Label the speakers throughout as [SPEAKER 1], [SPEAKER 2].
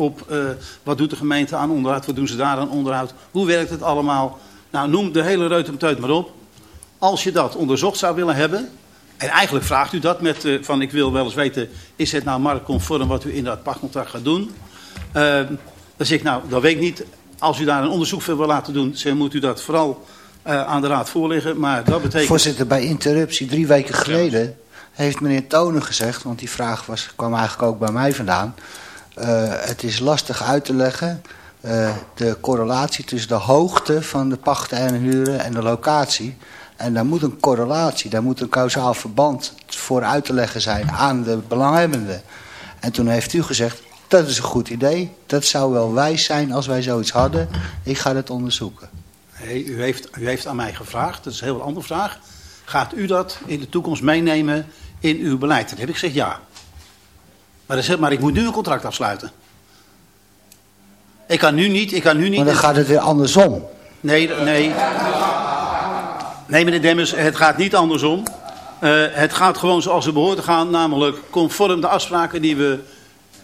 [SPEAKER 1] op uh, wat doet de gemeente aan onderhoud, wat doen ze daar aan onderhoud, hoe werkt het allemaal. Nou, noem de hele reutemeteut maar op. Als je dat onderzocht zou willen hebben, en eigenlijk vraagt u dat met uh, van ik wil wel eens weten, is het nou marktconform wat u in dat pachtcontract gaat doen? Uh, dan zeg ik nou, dat weet ik niet. Als u daar een onderzoek voor wil laten doen, dan moet u dat vooral uh, aan de raad voorleggen. Maar dat betekent...
[SPEAKER 2] Voorzitter, bij interruptie drie weken geleden heeft meneer Tonen gezegd, want die vraag was, kwam eigenlijk ook bij mij vandaan. Uh, het is lastig uit te leggen, uh, de correlatie tussen de hoogte van de pachten en huren en de locatie. En daar moet een correlatie, daar moet een kausaal verband voor uit te leggen zijn aan de belanghebbenden. En toen heeft u gezegd, dat is een goed idee, dat zou wel wijs zijn als wij zoiets hadden. Ik ga dat onderzoeken.
[SPEAKER 1] U, heeft, u heeft aan mij gevraagd, dat is een heel andere vraag. Gaat u dat in de toekomst meenemen in uw beleid? Dat heb ik gezegd ja. Maar, maar ik moet nu een contract afsluiten. Ik kan nu niet, ik kan nu niet...
[SPEAKER 2] Maar dan gaat het weer andersom.
[SPEAKER 1] Nee, nee. Nee, meneer Demmers, het gaat niet andersom. Uh, het gaat gewoon zoals het behoort te gaan, namelijk conform de afspraken die we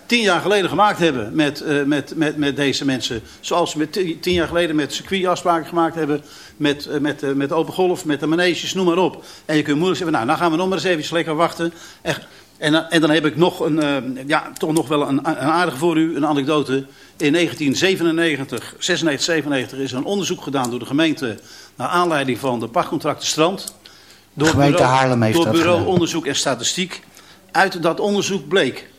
[SPEAKER 1] tien jaar geleden gemaakt hebben met, uh, met, met, met deze mensen. Zoals we tien jaar geleden met circuit afspraken gemaakt hebben, met, uh, met, met open golf, met de maneges, noem maar op. En je kunt moeilijk zeggen, nou, dan gaan we nog maar eens even lekker wachten. En, en, en dan heb ik nog een, ja, toch nog wel een, een aardige voor u, een anekdote. In 1997, 96, 97 is er een onderzoek gedaan door de gemeente naar aanleiding van de pachtcontracten strand.
[SPEAKER 2] Door gemeente bureau, Haarlem heeft
[SPEAKER 1] Door bureau
[SPEAKER 2] gedaan.
[SPEAKER 1] onderzoek en statistiek. Uit dat onderzoek bleek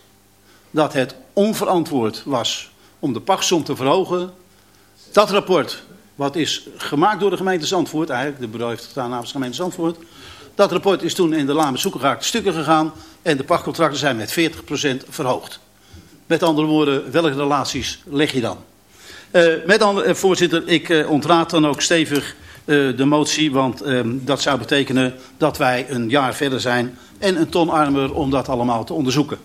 [SPEAKER 1] dat het onverantwoord was om de pachtsom te verhogen. Dat rapport, wat is gemaakt door de gemeente Zandvoort, eigenlijk de bureau heeft het gedaan namens de gemeente Zandvoort. Dat rapport is toen in de Lame Zoekengaard stukken gegaan en de pachtcontracten zijn met 40% verhoogd. Met andere woorden, welke relaties leg je dan? Uh, met andere, uh, voorzitter, ik uh, ontraad dan ook stevig de motie, want dat zou betekenen dat wij een jaar verder zijn en een ton armer om dat allemaal te onderzoeken.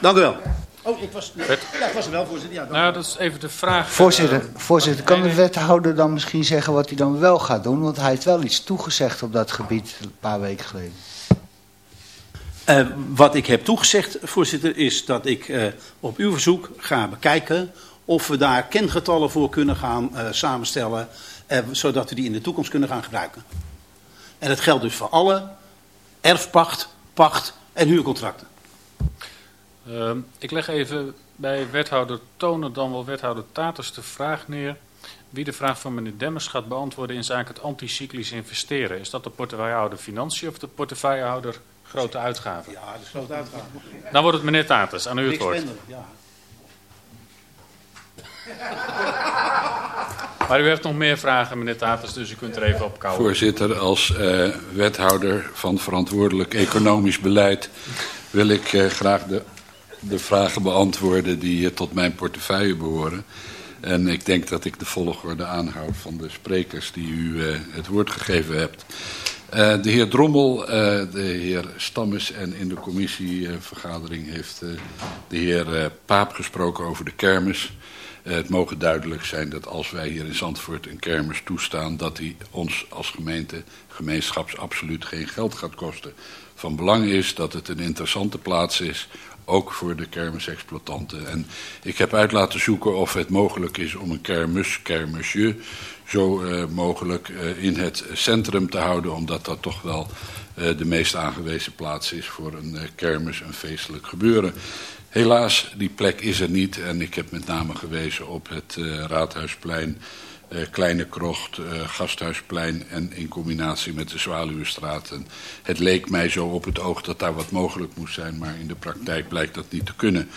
[SPEAKER 1] Dank u wel. Oh, ik was, ja, ik was er wel, voorzitter. Ja,
[SPEAKER 3] nou, dat is even de vraag.
[SPEAKER 2] Voorzitter, uh, voorzitter kan de wethouder dan misschien zeggen wat hij dan wel gaat doen? Want hij heeft wel iets toegezegd op dat gebied een paar weken geleden.
[SPEAKER 1] Uh, wat ik heb toegezegd, voorzitter, is dat ik uh, op uw verzoek ga bekijken of we daar kengetallen voor kunnen gaan samenstellen, zodat we die in de toekomst kunnen gaan gebruiken. En dat geldt dus voor alle erfpacht, pacht en huurcontracten.
[SPEAKER 3] Uh, ik leg even bij wethouder Tonen, dan wel wethouder Taters, de vraag neer wie de vraag van meneer Demmers gaat beantwoorden in zaken het anticyclisch investeren. Is dat de portefeuillehouder Financiën of de portefeuillehouder Grote Uitgaven?
[SPEAKER 1] Ja, de grote uitgaven.
[SPEAKER 3] Dan wordt het meneer Taters, aan u het woord.
[SPEAKER 1] Ja.
[SPEAKER 3] Maar u heeft nog meer vragen, meneer Taters, dus u kunt er even op kouwen.
[SPEAKER 4] Voorzitter, als uh, wethouder van verantwoordelijk economisch beleid wil ik uh, graag de de vragen beantwoorden die tot mijn portefeuille behoren. En ik denk dat ik de volgorde aanhoud van de sprekers die u uh, het woord gegeven hebt. Uh, de heer Drommel, uh, de heer Stammes en in de commissievergadering heeft de heer Paap gesproken over de kermis. het mogen duidelijk zijn dat als wij hier in Zandvoort een kermis toestaan, dat die ons als gemeente, gemeenschaps absoluut geen geld gaat kosten. Van belang is dat het een interessante plaats is ook voor de kermisexploitanten. En ik heb uit laten zoeken of het mogelijk is om een kermis, kermisje, zo uh, mogelijk uh, in het centrum te houden, omdat dat toch wel uh, de meest aangewezen plaats is voor een kermis, een feestelijk gebeuren. Helaas, die plek is er niet en ik heb met name gewezen op het Raadhuisplein, Kleine Krocht, uh, Gasthuisplein en in combinatie met de Zwaluwestraat. En het leek mij zo op het oog dat daar wat mogelijk moest zijn, maar in de praktijk blijkt dat niet te kunnen.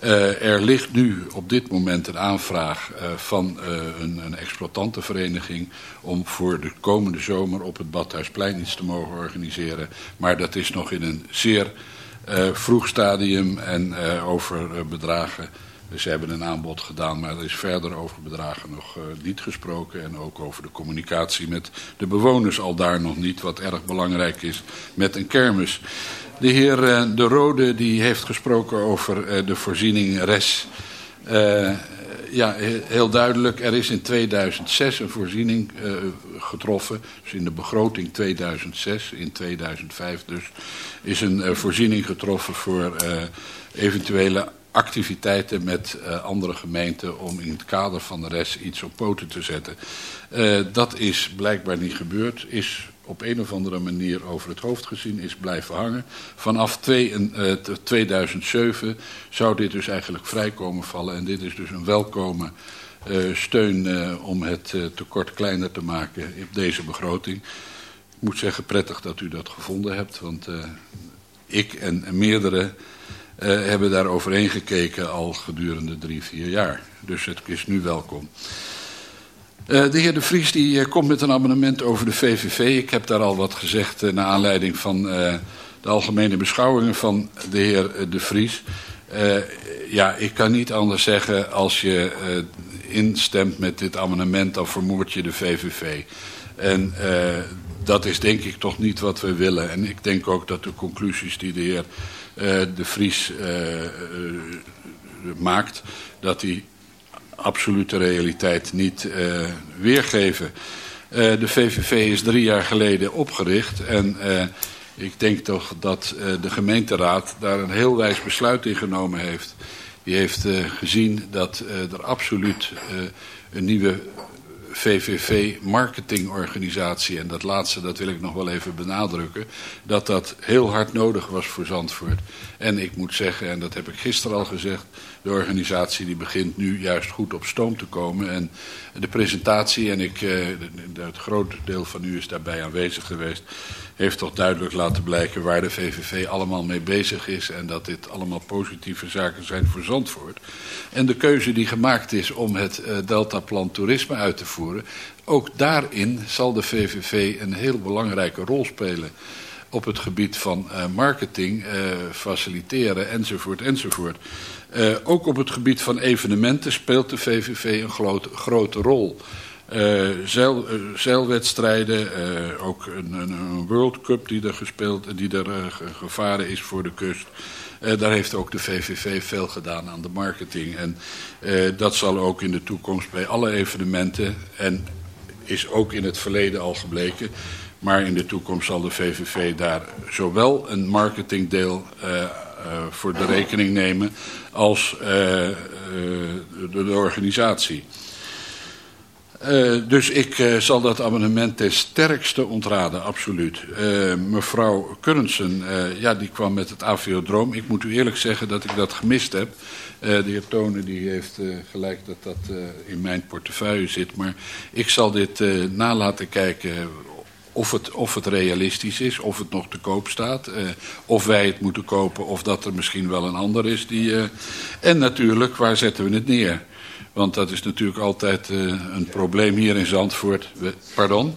[SPEAKER 4] Uh, er ligt nu op dit moment een aanvraag van een, een exploitantenvereniging om voor de komende zomer op het Badhuisplein iets te mogen organiseren. Maar dat is nog in een zeer vroeg stadium en over bedragen ze hebben een aanbod gedaan, maar er is verder over bedragen nog uh, niet gesproken. En ook over de communicatie met de bewoners al daar nog niet, wat erg belangrijk is met een kermis. De heer uh, De Rode die heeft gesproken over uh, de voorziening RES. ja, heel duidelijk, er is in 2006 een voorziening getroffen. Dus in de begroting 2006, in 2005 dus, is een voorziening getroffen voor eventuele activiteiten met andere gemeenten om in het kader van de rest iets op poten te zetten. dat is blijkbaar niet gebeurd, is op een of andere manier over het hoofd gezien is blijven hangen. Vanaf 2007 zou dit dus eigenlijk vrijkomen vallen en dit is dus een welkome steun om het tekort kleiner te maken op deze begroting. Ik moet zeggen, prettig dat u dat gevonden hebt, want ik en, meerdere hebben daar overheen gekeken al gedurende drie, vier jaar. Dus het is nu welkom. Uh, de heer De Vries die, komt met een abonnement over de VVV. Ik heb daar al wat gezegd naar aanleiding van de algemene beschouwingen van de heer De Vries. ja, ik kan niet anders zeggen als je instemt met dit amendement, dan vermoord je de VVV. En dat is denk ik toch niet wat we willen. En ik denk ook dat de conclusies die de heer uh, De Vries uh, maakt... dat die absolute realiteit niet weergeven. de VVV is drie jaar geleden opgericht... en ik denk toch dat de gemeenteraad daar een heel wijs besluit in genomen heeft... Die heeft gezien dat er absoluut een nieuwe VVV marketingorganisatie, en dat laatste dat wil ik nog wel even benadrukken, dat dat heel hard nodig was voor Zandvoort. En ik moet zeggen, en dat heb ik gisteren al gezegd, de organisatie die begint nu juist goed op stoom te komen. En de presentatie, en ik, eh, het groot deel van u is daarbij aanwezig geweest, heeft toch duidelijk laten blijken waar de VVV allemaal mee bezig is en dat dit allemaal positieve zaken zijn voor Zandvoort. En de keuze die gemaakt is om het uh, Deltaplan toerisme uit te voeren, ook daarin zal de VVV een heel belangrijke rol spelen op het gebied van uh, marketing, uh, faciliteren enzovoort enzovoort. Ook op het gebied van evenementen speelt de VVV een groot, grote rol. Uh, zeil, uh, zeilwedstrijden, uh, ook een, een, World Cup die er gespeeld, die er gevaren is voor de kust. daar heeft ook de VVV veel gedaan aan de marketing. En dat zal ook in de toekomst bij alle evenementen, en is ook in het verleden al gebleken, maar in de toekomst zal de VVV daar zowel een marketingdeel voor de rekening nemen als de organisatie. Uh, dus ik uh, zal dat amendement ten sterkste ontraden, absoluut. Uh, mevrouw Currensen, ja, die kwam met het AVO-droom. Ik moet u eerlijk zeggen dat ik dat gemist heb. de heer Tonen die heeft gelijk dat dat in mijn portefeuille zit. Maar ik zal dit nalaten kijken of het, of het realistisch is, of het nog te koop staat. of wij het moeten kopen, of dat er misschien wel een ander is. Die, en natuurlijk, waar zetten we het neer? Want dat is natuurlijk altijd uh, een probleem hier in Zandvoort. We, pardon?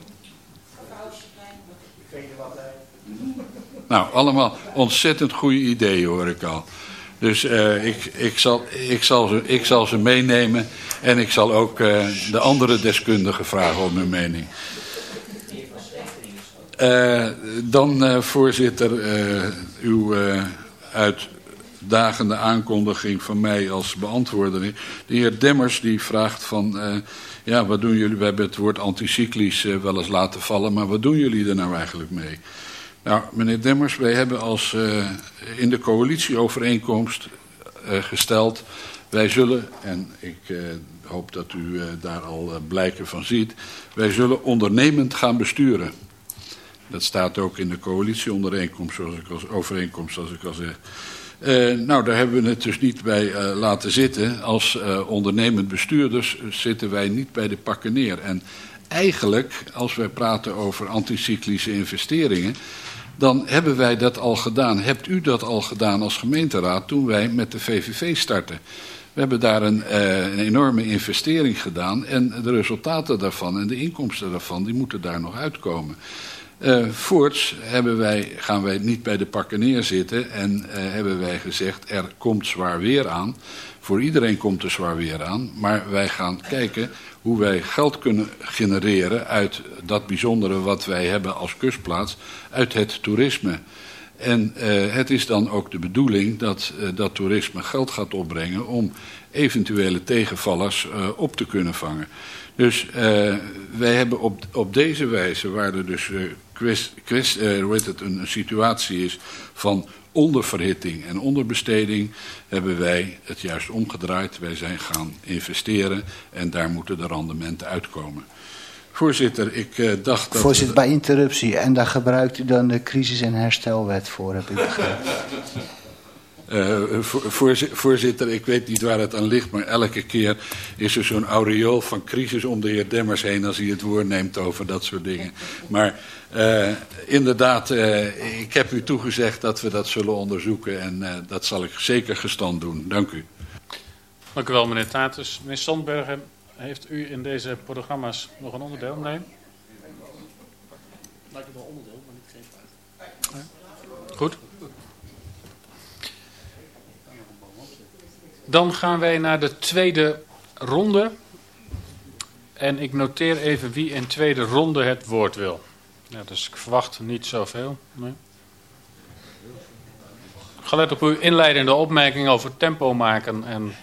[SPEAKER 4] Nou, allemaal ontzettend goede ideeën hoor ik al. Dus uh, ik, ik, zal, ik, zal ze, ik zal ze meenemen en ik zal ook uh, de andere deskundigen vragen om hun mening. Dan, voorzitter, uw uit dagende aankondiging van mij als beantwoorder. De heer Demmers die vraagt van, uh, ja wat doen jullie, we hebben het woord anticyclisch uh, wel eens laten vallen, maar wat doen jullie er nou eigenlijk mee? Nou, meneer Demmers, wij hebben als uh, in de coalitieovereenkomst gesteld, wij zullen, en ik hoop dat u daar al blijken van ziet, wij zullen ondernemend gaan besturen. Dat staat ook in de coalitieovereenkomst, zoals ik als overeenkomst, zoals ik al zeg. Uh, nou, daar hebben we het dus niet bij uh, laten zitten. Als uh, ondernemend bestuurders zitten wij niet bij de pakken neer. En eigenlijk, als wij praten over anticyclische investeringen... dan hebben wij dat al gedaan. Hebt u dat al gedaan als gemeenteraad toen wij met de VVV starten? We hebben daar een, een enorme investering gedaan... en de resultaten daarvan en de inkomsten daarvan... die moeten daar nog uitkomen. Uh, voorts hebben wij, gaan wij niet bij de pakken neerzitten en uh, hebben wij gezegd er komt zwaar weer aan. Voor iedereen komt er zwaar weer aan, maar wij gaan kijken hoe wij geld kunnen genereren uit dat bijzondere wat wij hebben als kustplaats, uit het toerisme. En uh, het is dan ook de bedoeling dat dat toerisme geld gaat opbrengen om eventuele tegenvallers op te kunnen vangen. Dus wij hebben op, op deze wijze, waar er dus uh, het, een situatie is van onderverhitting en onderbesteding hebben wij het juist omgedraaid. Wij zijn gaan investeren en daar moeten de rendementen uitkomen. Voorzitter, ik uh, dacht dat...
[SPEAKER 2] Voorzitter, bij interruptie. En daar gebruikt u dan de crisis- en herstelwet voor, heb ik begrepen.
[SPEAKER 4] Uh, voorzitter, ik weet niet waar het aan ligt, maar elke keer is er zo'n aureool van crisis om de heer Demmers heen als hij het woord neemt over dat soort dingen. Maar uh, inderdaad, uh, ik heb u toegezegd dat we dat zullen onderzoeken en dat zal ik zeker gestand doen. Dank u.
[SPEAKER 3] Dank u wel, meneer Tatus. Meneer Sandbergen, heeft u in deze programma's nog een onderdeel? Nee? Lijkt het wel onderdeel, maar niet geen vraag. Goed. Dan gaan wij naar de tweede ronde. En ik noteer even wie in tweede ronde het woord wil. Ja, dus ik verwacht niet zoveel. Nee. Gelet op uw inleidende opmerking over tempo maken en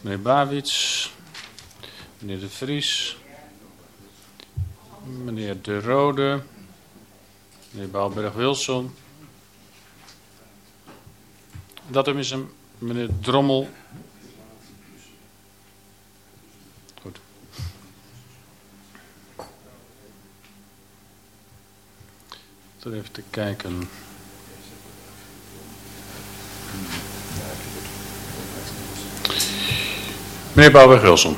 [SPEAKER 3] meneer Bawits, meneer De Vries, meneer De Rode, meneer Baalberg-Wilson. Dat is een meneer Drommel even te kijken. Meneer Bouwer-Gulson.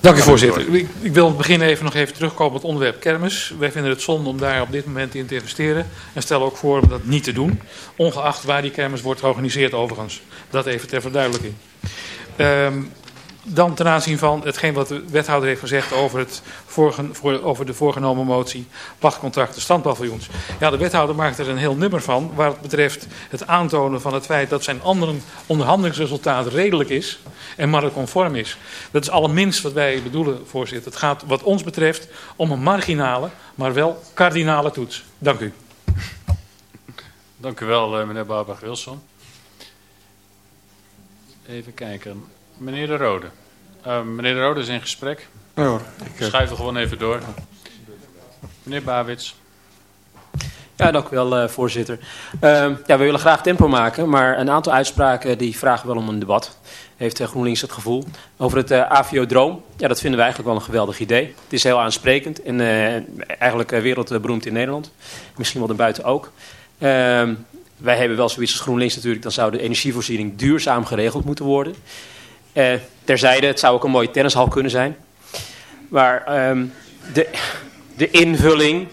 [SPEAKER 5] Dank u voorzitter. Ik, ik wil beginnen even nog even terugkomen op het onderwerp kermis. Wij vinden het zonde om daar op dit moment in te investeren. En stellen ook voor om dat niet te doen. Ongeacht waar die kermis wordt georganiseerd overigens. Dat even ter verduidelijking. Um, dan ten aanzien van hetgeen wat de wethouder heeft gezegd over, het voor, over de voorgenomen motie pachtcontracten standpaviljoens. Ja, de wethouder maakt er een heel nummer van waar het betreft het aantonen van het feit dat zijn andere onderhandelingsresultaat redelijk is en marktconform is. Dat is allerminst wat wij bedoelen, voorzitter. Het gaat wat ons betreft om een marginale, maar wel kardinale toets. Dank u.
[SPEAKER 3] Dank u wel, eh, meneer Barbara-Wilson. Even kijken. Meneer De Rode. Uh, meneer De Rode is in gesprek.
[SPEAKER 6] Ja hoor.
[SPEAKER 3] Ik Schuif er gewoon even door. Meneer Bawits.
[SPEAKER 7] Ja, dank u wel, uh, voorzitter. Uh, ja, we willen graag tempo maken, maar een aantal uitspraken die vragen wel om een debat. Heeft uh, GroenLinks het gevoel. Over het aviodroom, ja, dat vinden we eigenlijk wel een geweldig idee. Het is heel aansprekend en eigenlijk wereldberoemd in Nederland. Misschien wel daarbuiten ook. Ehm, wij hebben wel zoiets als GroenLinks natuurlijk, dan zou de energievoorziening duurzaam geregeld moeten worden. Uh, terzijde, het zou ook een mooie tennishal kunnen zijn. Maar um, de, de invulling...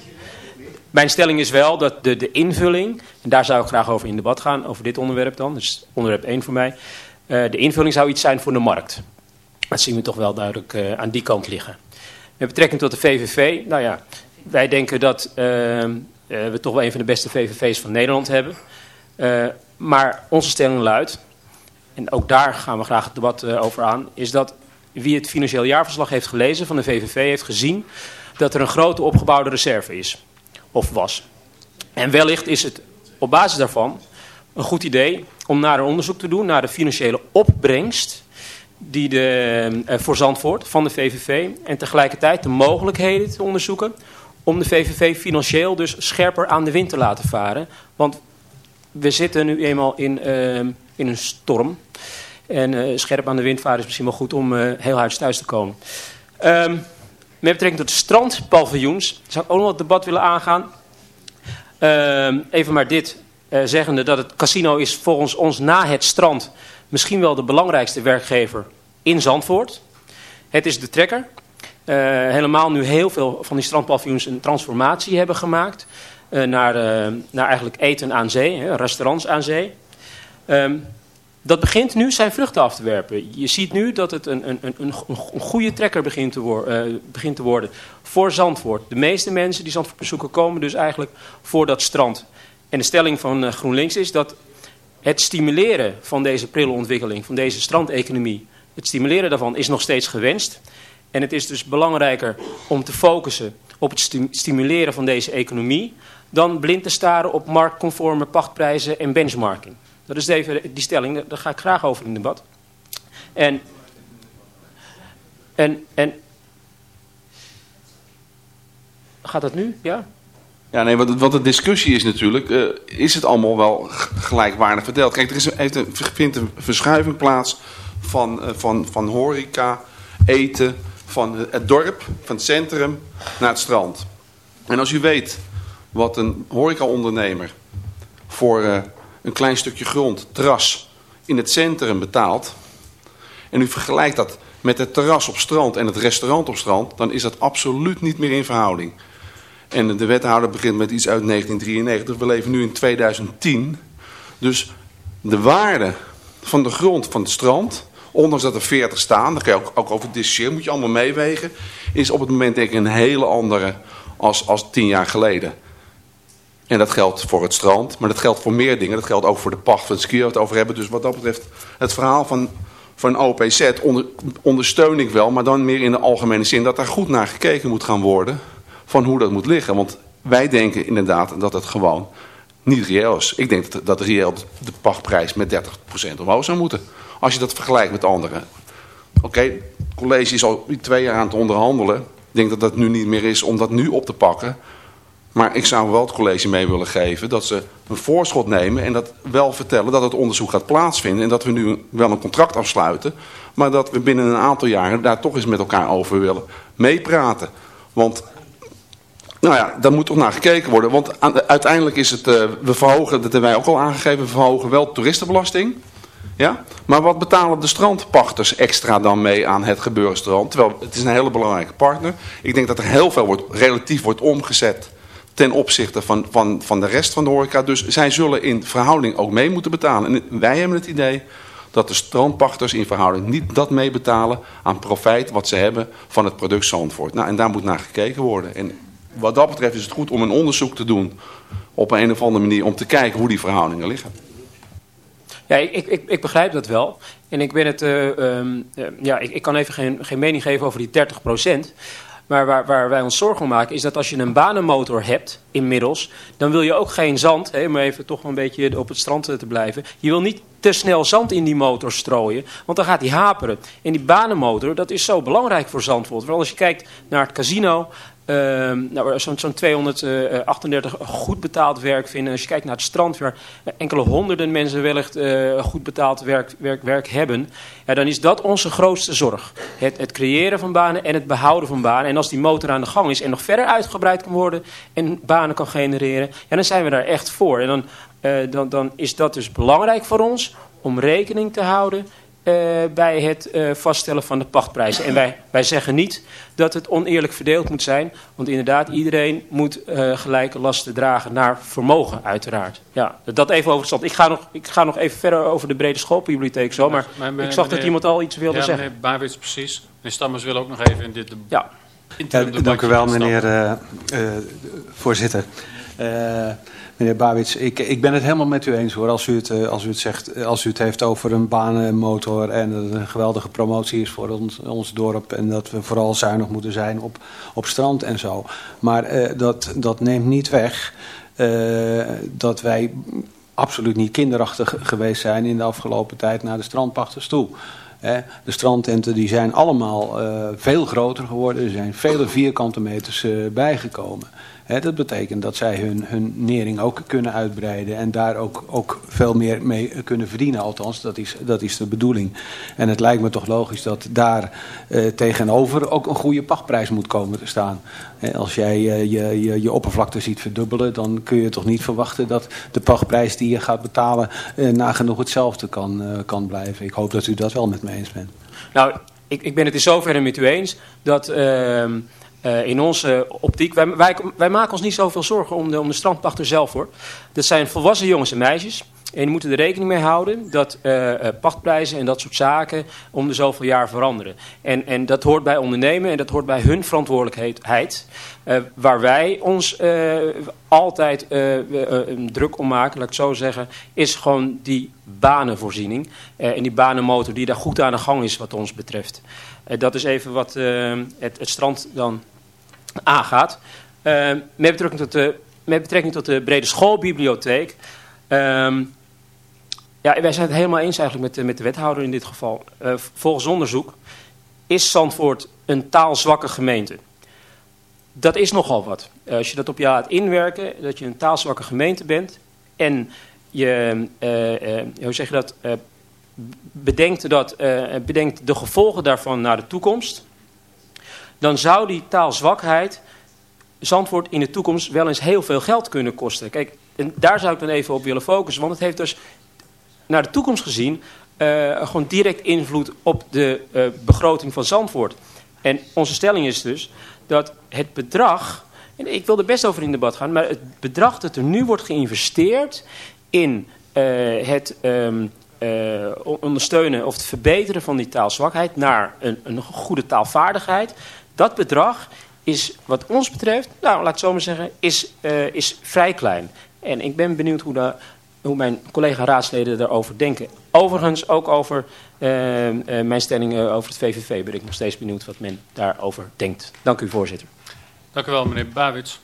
[SPEAKER 7] Mijn stelling is wel dat de, de invulling... En daar zou ik graag over in debat gaan, over dit onderwerp dan. Dus onderwerp 1 voor mij. Uh, de invulling zou iets zijn voor de markt. Dat zien we toch wel duidelijk uh, aan die kant liggen. Met betrekking tot de VVV, nou ja, wij denken dat we toch wel een van de beste VVV's van Nederland hebben. maar onze stelling luidt, en ook daar gaan we graag het debat uh, over aan, is dat wie het financieel jaarverslag heeft gelezen van de VVV heeft gezien dat er een grote opgebouwde reserve is, of was. En wellicht is het op basis daarvan een goed idee om naar een onderzoek te doen naar de financiële opbrengst die de, uh, voor Zandvoort van de VVV en tegelijkertijd de mogelijkheden te onderzoeken om de VVV financieel dus scherper aan de wind te laten varen. Want we zitten nu eenmaal in, uh, in een storm. En uh, scherp aan de wind varen is misschien wel goed om uh, heel hard thuis te komen. Um, met betrekking tot strandpaviljoens zou ik ook nog het debat willen aangaan. Um, even maar dit uh, zeggende dat het casino is volgens ons na het strand misschien wel de belangrijkste werkgever in Zandvoort. Het is de trekker. helemaal nu heel veel van die strandpaviljoens een transformatie hebben gemaakt. naar, naar eigenlijk eten aan zee, hè, restaurants aan zee. Um, dat begint nu zijn vruchten af te werpen. Je ziet nu dat het een, een, een, een goede trekker begint te, wo uh, begint te, worden voor Zandvoort. De meeste mensen die Zandvoort bezoeken komen dus eigenlijk voor dat strand. En de stelling van uh, GroenLinks is dat het stimuleren van deze prille ontwikkeling, van deze strandeconomie, het stimuleren daarvan is nog steeds gewenst. En het is dus belangrijker om te focussen op het stimuleren van deze economie dan blind te staren op marktconforme pachtprijzen en benchmarking. Dat is even die stelling, daar ga ik graag over in debat. En, en, en gaat dat nu? Ja?
[SPEAKER 6] Ja, nee, wat, wat de discussie is natuurlijk, uh, is het allemaal wel gelijkwaardig verdeeld? Kijk, er is, een, vindt een verschuiving plaats van, uh, van, van horeca, eten, van het dorp, van het centrum naar het strand. En als u weet wat een horecaondernemer voor uh, een klein stukje grond, terras, in het centrum betaalt... en u vergelijkt dat met het terras op strand en het restaurant op strand... dan is dat absoluut niet meer in verhouding. En de wethouder begint met iets uit 1993. We leven nu in 2010. Dus de waarde van de grond van het strand... ondanks dat er 40 staan, daar kan je ook, ook over discussiëren... moet je allemaal meewegen... is op het moment denk ik een hele andere als, als tien jaar geleden. En dat geldt voor het strand, maar dat geldt voor meer dingen. Dat geldt ook voor de pacht van het ski waar we het over hebben. Dus wat dat betreft, het verhaal van, van OPZ onder, ondersteun ik wel. Maar dan meer in de algemene zin dat daar goed naar gekeken moet gaan worden. Van hoe dat moet liggen. Want wij denken inderdaad dat het gewoon niet reëel is. Ik denk dat, dat reëel de pachtprijs met 30% omhoog zou moeten. Als je dat vergelijkt met anderen. Oké, het college is al twee jaar aan het onderhandelen. Ik denk dat dat nu niet meer is om dat nu op te pakken. Maar ik zou wel het college mee willen geven dat ze een voorschot nemen en dat wel vertellen dat het onderzoek gaat plaatsvinden. En dat we nu wel een contract afsluiten, maar dat we binnen een aantal jaren daar toch eens met elkaar over willen meepraten. Want, nou ja, daar moet toch naar gekeken worden. Want uiteindelijk is het, uh, we verhogen, dat hebben wij ook al aangegeven, we verhogen wel toeristenbelasting. Ja? Maar wat betalen de strandpachters extra dan mee aan het gebeurstrand? Terwijl het is een hele belangrijke partner. Ik denk dat er heel veel wordt, relatief wordt omgezet ten opzichte van, van, van de rest van de horeca. Dus zij zullen in verhouding ook mee moeten betalen. En wij hebben het idee dat de strandpachters in verhouding niet dat meebetalen aan profijt wat ze hebben van het product Zandvoort. Nou, en daar moet naar gekeken worden. En wat dat betreft is het goed om een onderzoek te doen op een of andere manier om te kijken hoe die verhoudingen liggen.
[SPEAKER 7] Ja, ik, ik, ik begrijp dat wel. En ik ben het, uh, um, uh, ja, ik, ik kan even geen, geen mening geven over die 30 procent. Maar waar, waar, wij ons zorgen om maken is dat als je een banenmotor hebt inmiddels... dan wil je ook geen zand, hè, om even toch een beetje op het strand te blijven... je wil niet te snel zand in die motor strooien, want dan gaat die haperen. En die banenmotor, dat is zo belangrijk voor Zandvoort. Vooral als je kijkt naar het casino... Uh, nou, zo'n zo 238 goed betaald werk vinden. Als je kijkt naar het strand, waar enkele honderden mensen wellicht uh, goed betaald werk, werk, werk hebben. Ja, dan is dat onze grootste zorg. Het, het, creëren van banen en het behouden van banen. En als die motor aan de gang is en nog verder uitgebreid kan worden en banen kan genereren, ja, dan zijn we daar echt voor. En dan, dan, dan is dat dus belangrijk voor ons om rekening te houden bij het uh, vaststellen van de pachtprijzen. En wij, wij zeggen niet dat het oneerlijk verdeeld moet zijn. Want inderdaad, iedereen moet uh, gelijke lasten dragen naar vermogen, uiteraard. Ja, dat even over het stand. Ik ga nog, ik ga nog even verder over de brede schoolbibliotheek zo. Maar, maar, maar ik zag meneer, dat iemand al iets wilde
[SPEAKER 3] ja,
[SPEAKER 7] zeggen.
[SPEAKER 3] Meneer Bawits, precies. Meneer Stammers wil ook nog even in dit
[SPEAKER 7] ja.
[SPEAKER 8] ja dank u wel, meneer voorzitter. Meneer Babits, ik, ik ben het helemaal met u eens hoor. Als u het, als u het zegt, als u het heeft over een banenmotor en dat het een geweldige promotie is voor ons, ons dorp. En dat we vooral zuinig moeten zijn op, op strand en zo. Maar uh, dat, dat neemt niet weg dat wij absoluut niet kinderachtig geweest zijn in de afgelopen tijd naar de strandpachters toe. De strandtenten die zijn allemaal veel groter geworden. Er zijn vele vierkante meters bijgekomen. Dat betekent dat zij hun, hun nering ook kunnen uitbreiden en daar ook, ook veel meer mee kunnen verdienen. Althans, dat is, dat is de bedoeling. En het lijkt me toch logisch dat daar eh, tegenover ook een goede pachtprijs moet komen te staan. Als jij uh, je, je, je oppervlakte ziet verdubbelen, dan kun je toch niet verwachten dat de pachtprijs die je gaat betalen uh, nagenoeg hetzelfde kan, uh, kan blijven. Ik hoop dat u dat wel met me eens bent.
[SPEAKER 7] Nou, ik, ik ben het in zoverre met u eens dat... Ehm, uh, in onze optiek, wij, wij, wij, maken ons niet zoveel zorgen om de, om de strandpachter zelf hoor. Dat zijn volwassen jongens en meisjes. En die moeten er rekening mee houden dat uh, pachtprijzen en dat soort zaken om de zoveel jaar veranderen. En, en dat hoort bij ondernemen en dat hoort bij hun verantwoordelijkheid. Waar wij ons altijd druk om maken, laat ik zo zeggen, is gewoon die banenvoorziening. en die banenmotor die daar goed aan de gang is wat ons betreft. Dat is even wat het, het strand dan aangaat. met, betrekking tot de, met betrekking tot de brede schoolbibliotheek... Um, ja, wij zijn het helemaal eens eigenlijk met, met de wethouder in dit geval. Volgens onderzoek is Zandvoort een taalzwakke gemeente. dat is nogal wat. als je dat op je laat inwerken, dat je een taalzwakke gemeente bent en je, hoe zeg je dat, bedenkt, dat bedenkt de gevolgen daarvan naar de toekomst, dan zou die taalzwakheid Zandvoort in de toekomst wel eens heel veel geld kunnen kosten. Kijk, en daar zou ik dan even op willen focussen, want het heeft dus naar de toekomst gezien uh, gewoon direct invloed op de uh, begroting van Zandvoort. En onze stelling is dus dat het bedrag, en ik wil er best over in debat gaan, maar het bedrag dat er nu wordt geïnvesteerd in het um, ondersteunen of het verbeteren van die taalzwakheid naar een, een goede taalvaardigheid, dat bedrag is wat ons betreft, nou laat ik zo maar zeggen, is, is vrij klein. En ik ben benieuwd hoe daar hoe mijn collega-raadsleden daarover denken. Overigens ook over uh, mijn stelling over het VVV ben ik nog steeds benieuwd wat men daarover denkt. Dank u voorzitter.
[SPEAKER 3] Dank u wel meneer Bawits.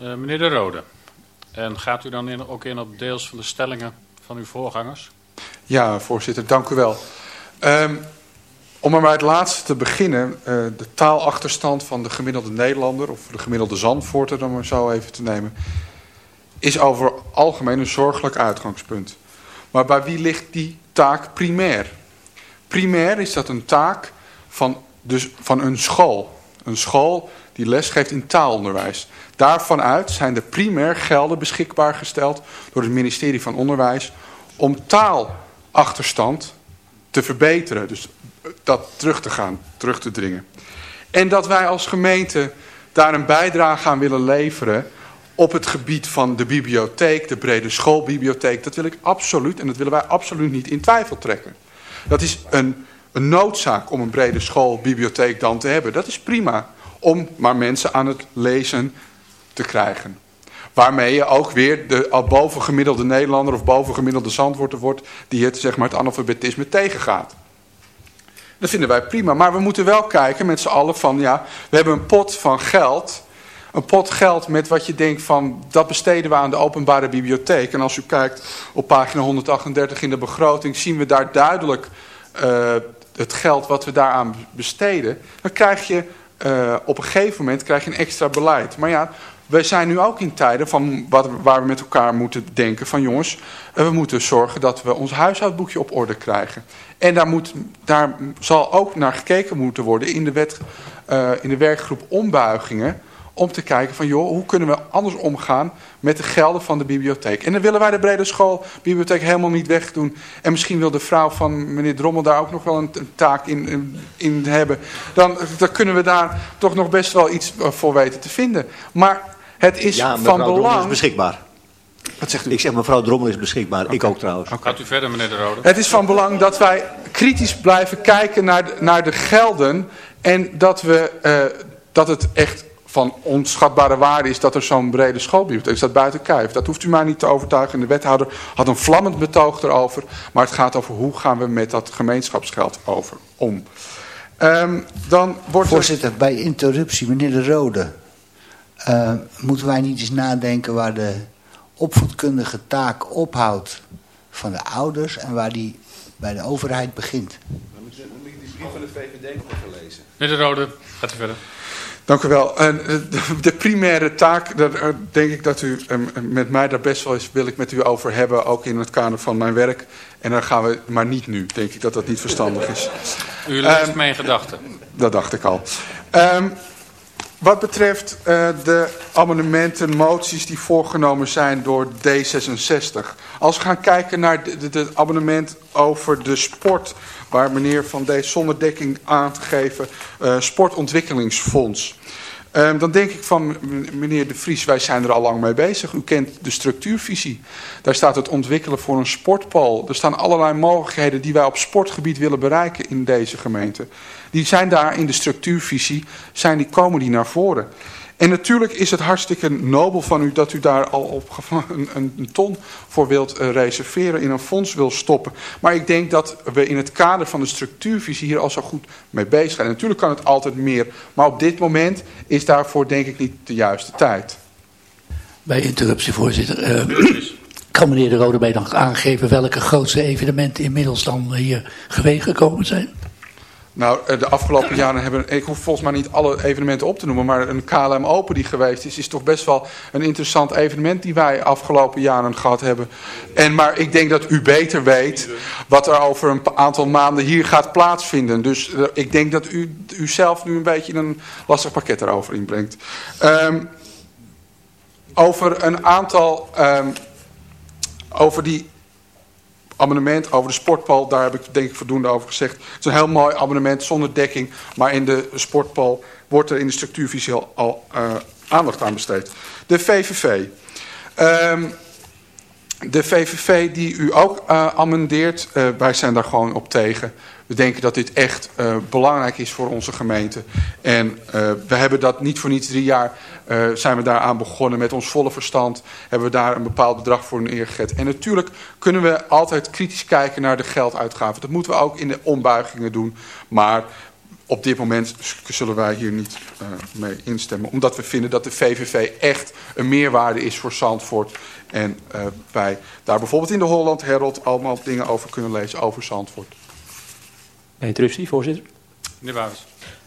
[SPEAKER 3] Uh, meneer De Rode. En gaat u dan in, ook in op deels van de stellingen van uw voorgangers?
[SPEAKER 9] Ja, voorzitter, dank u wel. Um, om maar bij het laatste te beginnen, uh, de taalachterstand van de gemiddelde Nederlander, of de gemiddelde Zandvoorter dan maar zo even te nemen, is over algemeen een zorgelijk uitgangspunt. Maar bij wie ligt die taak primair? Primair is dat een taak van, dus van een school. Een school die lesgeeft in taalonderwijs. Daarvan uit zijn de primair gelden beschikbaar gesteld door het ministerie van Onderwijs om taalachterstand te verbeteren. Dus dat terug te gaan, terug te dringen. En dat wij als gemeente daar een bijdrage aan willen leveren op het gebied van de bibliotheek, de brede schoolbibliotheek. Dat wil ik absoluut en dat willen wij absoluut niet in twijfel trekken. Dat is een, een noodzaak om een brede schoolbibliotheek dan te hebben. Dat is prima om maar mensen aan het lezen te krijgen. Waarmee je ook weer de bovengemiddelde Nederlander of bovengemiddelde Zandvoorter wordt die het, zeg maar, het analfabetisme tegengaat. Dat vinden wij prima. Maar we moeten wel kijken met z'n allen van, ja, we hebben een pot van geld. Een pot geld met wat je denkt van, dat besteden we aan de openbare bibliotheek. En als u kijkt op pagina 138 in de begroting, zien we daar duidelijk uh, het geld wat we daaraan besteden. Dan krijg je uh, op een gegeven moment krijg je een extra beleid. Maar ja, wij zijn nu ook in tijden van wat, waar we met elkaar moeten denken van jongens, eh, we moeten zorgen dat we ons huishoudboekje op orde krijgen. En daar, moet, daar zal ook naar gekeken moeten worden in de, wet, uh, in de werkgroep ombuigingen. Om te kijken van joh, hoe kunnen we anders omgaan met de gelden van de bibliotheek. En dan willen wij de brede schoolbibliotheek helemaal niet wegdoen. En misschien wil de vrouw van meneer Drommel daar ook nog wel een, een taak in, in, in, hebben. Dan, dan kunnen we daar toch nog best wel iets voor weten te vinden. Maar het is
[SPEAKER 10] ja,
[SPEAKER 9] van belang...
[SPEAKER 10] is beschikbaar.
[SPEAKER 9] Wat zegt u?
[SPEAKER 10] Ik zeg mevrouw Drommel is beschikbaar.
[SPEAKER 9] Okay.
[SPEAKER 10] Ik ook trouwens.
[SPEAKER 3] Okay. Gaat u verder meneer De Rode.
[SPEAKER 9] Het is van belang dat wij kritisch blijven kijken naar de, naar de gelden. En dat, we, uh, dat het echt van onschatbare waarde is dat er zo'n brede schoolbibliotheek staat buiten kijf. Dat hoeft u maar niet te overtuigen. De wethouder had een vlammend betoog erover. Maar het gaat over hoe gaan we met dat gemeenschapsgeld over om. Um, dan wordt
[SPEAKER 2] Voorzitter, er... bij interruptie, meneer De Rode. Uh, moeten wij niet eens nadenken waar de opvoedkundige taak ophoudt van de ouders en waar die bij de overheid begint.
[SPEAKER 6] Dan moet je, je die brief van de VVD nog even lezen.
[SPEAKER 3] Meneer De Rode, gaat u verder.
[SPEAKER 9] Dank u wel. En de primaire taak, daar denk ik dat u met mij daar best wel eens wil ik met u over hebben, ook in het kader van mijn werk. En dan gaan we, maar niet nu, denk ik dat dat niet verstandig is.
[SPEAKER 3] U leest um, mijn gedachten.
[SPEAKER 9] Dat dacht ik al. Um, wat betreft uh, de amendementen, moties die voorgenomen zijn door D66. Als we gaan kijken naar het abonnement over de sport, waar meneer Van D. zonder dekking aan te geven, uh, sportontwikkelingsfonds. Um, dan denk ik van meneer De Vries, wij zijn er al lang mee bezig. U kent de structuurvisie. Daar staat het ontwikkelen voor een sportpool. Er staan allerlei mogelijkheden die wij op sportgebied willen bereiken in deze gemeente. Die zijn daar in de structuurvisie, zijn die, komen die naar voren. En natuurlijk is het hartstikke nobel van u dat u daar al op een, een ton voor wilt uh, reserveren, in een fonds wil stoppen. Maar ik denk dat we in het kader van de structuurvisie hier al zo goed mee bezig zijn. En natuurlijk kan het altijd meer, maar op dit moment is daarvoor denk ik niet de juiste tijd.
[SPEAKER 11] Bij interruptie, voorzitter. Uh, kan meneer De Rode mij dan aangeven welke grootste evenementen inmiddels dan hier geweest gekomen zijn?
[SPEAKER 9] Nou, eh, de afgelopen jaren hebben, ik hoef volgens mij niet alle evenementen op te noemen, maar een KLM Open die geweest is, is toch best wel een interessant evenement die wij afgelopen jaren gehad hebben. En, maar ik denk dat u beter weet wat er over een aantal maanden hier gaat plaatsvinden. Dus uh, ik denk dat u, u zelf nu een beetje een lastig pakket erover inbrengt. Um, over een aantal, um, over die abonnement over de sportpal, daar heb ik denk ik voldoende over gezegd. Het is een heel mooi abonnement zonder dekking, maar in de sportpal wordt er in de structuurvisie al, uh, aandacht aan besteed. De VVV. Um, de VVV die u ook uh, amendeert, uh, wij zijn daar gewoon op tegen. We denken dat dit echt uh, belangrijk is voor onze gemeente. En we hebben dat niet voor niets drie jaar uh, zijn we daaraan begonnen met ons volle verstand. Hebben we daar een bepaald bedrag voor neergezet. En natuurlijk kunnen we altijd kritisch kijken naar de gelduitgaven. Dat moeten we ook in de ombuigingen doen. Maar op dit moment zullen wij hier niet mee instemmen. Omdat we vinden dat de VVV echt een meerwaarde is voor Zandvoort. En wij daar bijvoorbeeld in de Holland Herald allemaal dingen over kunnen lezen over Zandvoort.
[SPEAKER 7] Interruptie, voorzitter.
[SPEAKER 3] Meneer Bouwens.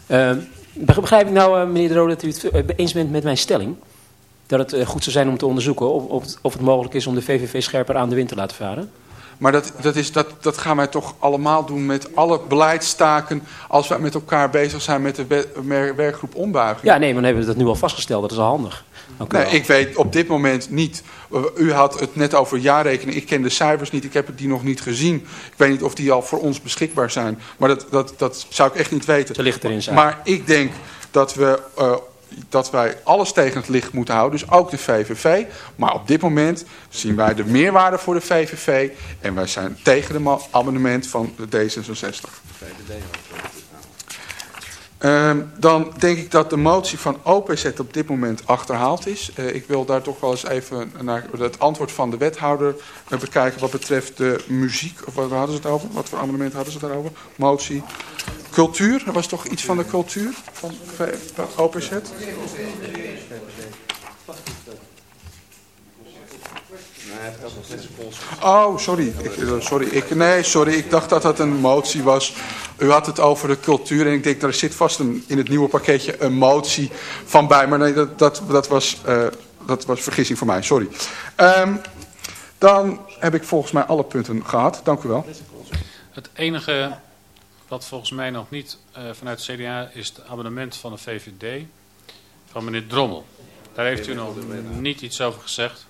[SPEAKER 7] Uh, begrijp ik nou, uh, meneer De Rode, dat u het eens bent met mijn stelling? Dat het uh, goed zou zijn om te onderzoeken of, of, of het mogelijk is om de VVV scherper aan de wind te laten varen?
[SPEAKER 9] Maar dat, dat, is, dat, dat gaan wij toch allemaal doen met alle beleidstaken... als wij met elkaar bezig zijn met de werkgroep ombuiging.
[SPEAKER 7] Ja, nee, maar dan hebben we dat nu al vastgesteld. Dat is al handig.
[SPEAKER 9] Nee, ik weet op dit moment niet. U had het net over jaarrekening. Ik ken de cijfers niet. Ik heb die nog niet gezien. Ik weet niet of die al voor ons beschikbaar zijn. Maar dat, dat, dat zou ik echt niet weten.
[SPEAKER 7] Ze ligt erin zijn.
[SPEAKER 9] Maar ik denk dat we... Uh, dat wij alles tegen het licht moeten houden, dus ook de VVV. Maar op dit moment zien wij de meerwaarde voor de VVV en wij zijn tegen het amendement van de D66. Um, dan denk ik dat de motie van OPZ op dit moment achterhaald is. Uh, ik wil daar toch wel eens even naar het antwoord van de wethouder uh, bekijken wat betreft de muziek. Of wat hadden ze het over? Wat voor amendement hadden ze daarover? Motie. Cultuur, er was toch iets van de cultuur van OPZ? Oh, sorry. Ik, sorry. Ik, nee, sorry. Ik dacht dat dat een motie was. U had het over de cultuur en ik denk, er zit vast een, in het nieuwe pakketje een motie van bij. Maar nee, dat, dat, dat, was, uh, dat was vergissing voor mij. Sorry. Um, dan heb ik volgens mij alle punten gehad. Dank u wel.
[SPEAKER 3] Het enige wat volgens mij nog niet uh, vanuit het CDA is het abonnement van de VVD van meneer Drommel. Daar heeft u nog niet iets over gezegd.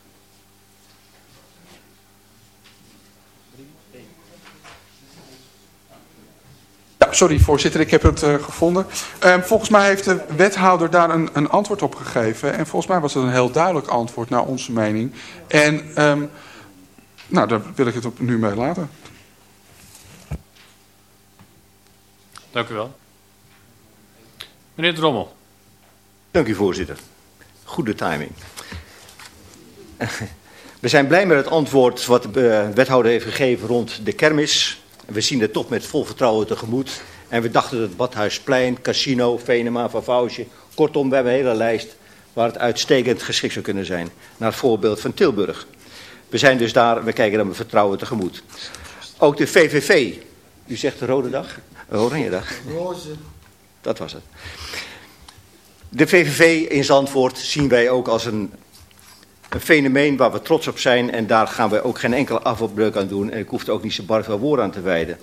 [SPEAKER 9] Sorry voorzitter, ik heb het uh, gevonden. Um, volgens mij heeft de wethouder daar een, een, antwoord op gegeven. En volgens mij was het een heel duidelijk antwoord naar onze mening. En um, nou, daar wil ik het op nu mee laten.
[SPEAKER 3] Dank u wel. Meneer Drommel.
[SPEAKER 10] Dank u voorzitter. Goede timing. We zijn blij met het antwoord wat de wethouder heeft gegeven rond de kermis. We zien het toch met vol vertrouwen tegemoet. En we dachten dat het Badhuisplein, Casino, Venema, Vavausje... Kortom, we hebben een hele lijst waar het uitstekend geschikt zou kunnen zijn. Naar het voorbeeld van Tilburg. We zijn dus daar, we kijken dan met vertrouwen tegemoet. Ook de VVV, u zegt de rode dag? Oranje dag.
[SPEAKER 2] Roze.
[SPEAKER 10] Dat was het. De VVV in Zandvoort zien wij ook als een, een fenomeen waar we trots op zijn. En daar gaan we ook geen enkele afvalbreuk aan doen. En ik hoef er ook niet zo bar veel woorden aan te wijden.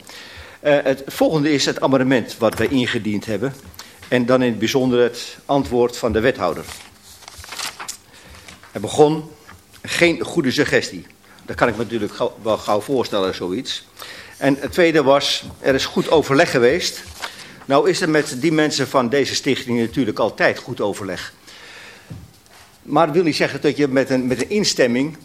[SPEAKER 10] Uh, het volgende is het amendement wat wij ingediend hebben. En dan in het bijzonder het antwoord van de wethouder. Hij begon, geen goede suggestie. Dat kan ik natuurlijk gauw, wel gauw voorstellen, zoiets. En het tweede was, er is goed overleg geweest. Nou is er met die mensen van deze stichting natuurlijk altijd goed overleg. Maar wil niet zeggen dat je met een, met een instemming,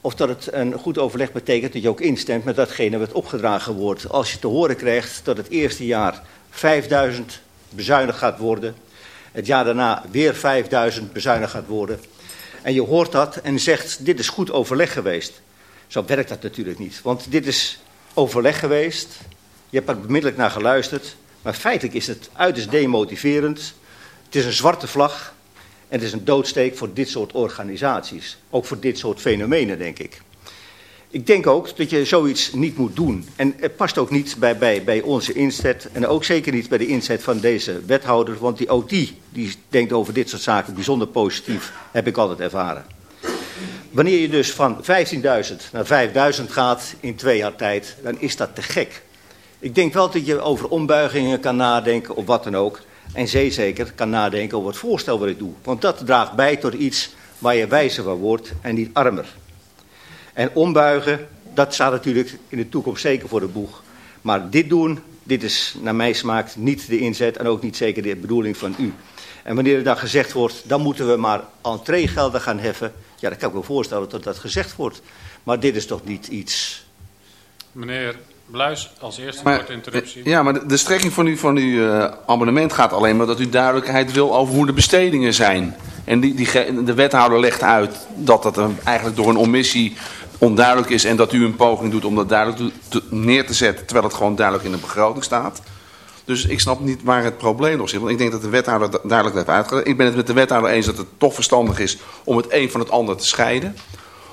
[SPEAKER 10] of dat het een goed overleg betekent dat je ook instemt met datgene wat opgedragen wordt. Als je te horen krijgt dat het eerste jaar 5000 bezuinigd gaat worden, het jaar daarna weer 5000 bezuinigd gaat worden. En je hoort dat en zegt, dit is goed overleg geweest. Zo werkt dat natuurlijk niet, want dit is overleg geweest. Je hebt er bemiddelijk naar geluisterd. Maar feitelijk is het uiterst demotiverend. Het is een zwarte vlag. En het is een doodsteek voor dit soort organisaties. Ook voor dit soort fenomenen, denk ik. Ik denk ook dat je zoiets niet moet doen. En het past ook niet bij, bij, bij onze inzet. En ook zeker niet bij de inzet van deze wethouder. Want die, ook die, die denkt over dit soort zaken bijzonder positief. Heb ik altijd ervaren. Wanneer je dus van 15.000 naar 5.000 gaat in twee jaar tijd, dan is dat te gek. Ik denk wel dat je over ombuigingen kan nadenken of wat dan ook. En zeker kan nadenken over het voorstel wat ik doe. Want dat draagt bij tot iets waar je wijzer van wordt en niet armer. En ombuigen, dat staat natuurlijk in de toekomst zeker voor de boeg. Maar dit doen, dit is naar mijn smaak niet de inzet en ook niet zeker de bedoeling van u. En wanneer er dan gezegd wordt, dan moeten we maar entreegelden gaan heffen. Ja, dan kan ik me voorstellen dat dat gezegd wordt. Maar dit is toch niet iets...
[SPEAKER 3] Meneer Bluis, als eerste
[SPEAKER 6] Maar,
[SPEAKER 3] korte interruptie.
[SPEAKER 6] Ja, maar de, de strekking van uw, van uw eh, abonnement gaat alleen maar dat u duidelijkheid wil over hoe de bestedingen zijn. En die, die, de wethouder legt uit dat dat een- eigenlijk door een omissie onduidelijk is en dat u een poging doet om dat duidelijk te- neer te zetten, terwijl het gewoon duidelijk in de begroting staat. Dus ik snap niet waar het probleem nog zit. Want ik denk dat de wethouder duidelijk heeft uitgelegd. Ik ben het met de wethouder eens dat het toch verstandig is om het een van het ander te scheiden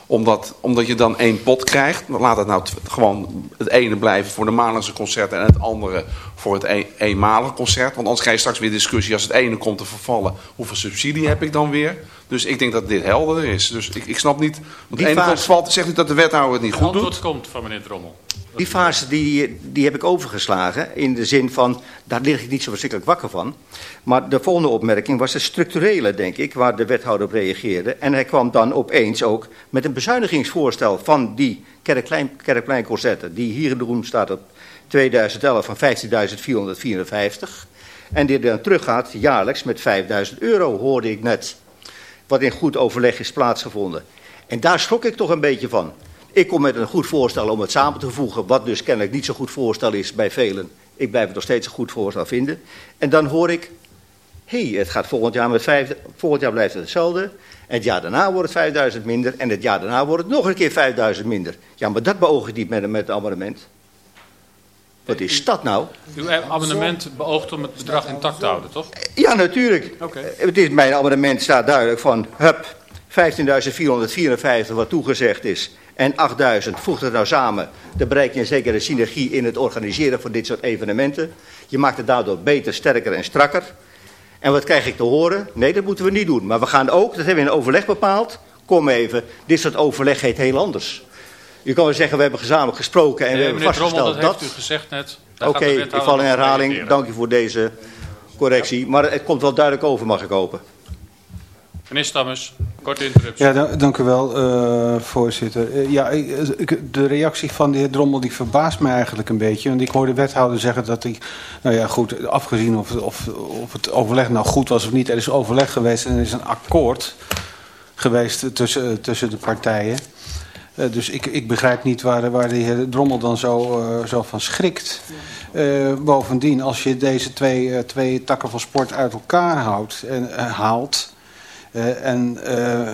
[SPEAKER 6] omdat, omdat je dan één pot krijgt. Laat het nou gewoon het ene blijven voor de maandelijkse concerten en het andere voor het een, eenmalige concert. Want anders krijg je straks weer discussie als het ene komt te vervallen. Hoeveel subsidie heb ik dan weer? Dus ik denk dat dit helder is. Dus ik, ik snap niet. Want
[SPEAKER 10] Die
[SPEAKER 6] de ene
[SPEAKER 10] fase-
[SPEAKER 6] valt, zegt u dat de wethouder het niet
[SPEAKER 3] Het
[SPEAKER 6] goed doet.
[SPEAKER 3] antwoord komt van meneer Drommel.
[SPEAKER 10] Die fase die, die heb ik overgeslagen in de zin van, daar lig ik niet zo verschrikkelijk wakker van. Maar de volgende opmerking was de structurele, denk ik, waar de wethouder op reageerde. En hij kwam dan opeens ook met een bezuinigingsvoorstel van die Kerkplein, Kerkpleinconcerten, die hier genoemd staat op 2011 van 15.454. En die dan teruggaat jaarlijks met 5.000 euro, hoorde ik net. Wat in goed overleg is plaatsgevonden. En daar schrok ik toch een beetje van. Ik kom met een goed voorstel om het samen te voegen, wat dus kennelijk niet zo'n goed voorstel is bij velen. Ik blijf het nog steeds een goed voorstel vinden. En dan hoor ik, hé, hey, het gaat volgend jaar met vijf, volgend jaar blijft het hetzelfde. En het jaar daarna wordt het 5000 minder en het jaar daarna wordt het nog een keer 5000 minder. Ja, maar dat beoog ik niet met, met het abonnement. Wat is dat nou?
[SPEAKER 3] Uw abonnement beoogt om het bedrag intact te houden, toch?
[SPEAKER 10] Ja, natuurlijk.
[SPEAKER 3] Oké.
[SPEAKER 10] Het is, mijn abonnement staat duidelijk van, hup, 15.454 wat toegezegd is. En 8.000, voeg het nou samen. Dan bereik je een zekere synergie in het organiseren van dit soort evenementen. Je maakt het daardoor beter, sterker en strakker. En wat krijg ik te horen? Nee, dat moeten we niet doen. Maar we gaan ook, dat hebben we in overleg bepaald. Kom even, dit soort overleg heet heel anders. Je kan wel zeggen, we hebben gezamenlijk gesproken en we hebben vastgesteld
[SPEAKER 3] dat
[SPEAKER 10] dat.
[SPEAKER 3] heeft u gezegd net.
[SPEAKER 10] Oké,
[SPEAKER 3] de
[SPEAKER 10] ik val in herhaling. Dank u voor deze correctie. Maar het komt wel duidelijk over, mag ik hopen.
[SPEAKER 3] Meneer Stammers, korte interruptie.
[SPEAKER 8] Ja, da- dank u wel, eh, voorzitter. Eh, ja, ik- ik- de reactie van de heer Drommel die verbaast me eigenlijk een beetje. Want ik hoorde de wethouder zeggen dat hij, nou ja goed, afgezien of, of, of het overleg nou goed was of niet. Er is overleg geweest en er is een akkoord geweest tussen, tussen de partijen. Eh, dus ik, ik begrijp niet waar, waar de heer Drommel dan zo, eh, zo van schrikt. Eh, bovendien, als je deze twee, twee takken van sport uit elkaar houdt en, haalt... en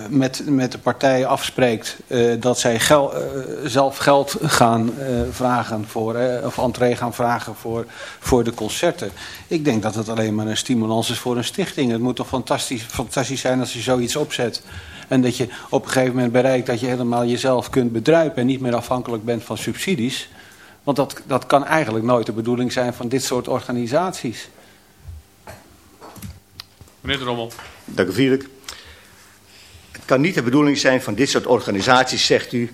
[SPEAKER 8] met, met de partijen afspreekt dat zij zelf geld gaan vragen voor, of entree gaan vragen voor, voor de concerten. Ik denk dat het alleen maar een stimulans is voor een stichting. Het moet toch fantastisch, fantastisch zijn als je zoiets opzet. En dat je op een gegeven moment bereikt dat je helemaal jezelf kunt bedruipen en niet meer afhankelijk bent van subsidies. Want dat, dat kan eigenlijk nooit de bedoeling zijn van dit soort organisaties.
[SPEAKER 3] Meneer Drommel.
[SPEAKER 10] Dank u vriendelijk. Het kan niet de bedoeling zijn van dit soort organisaties, zegt u,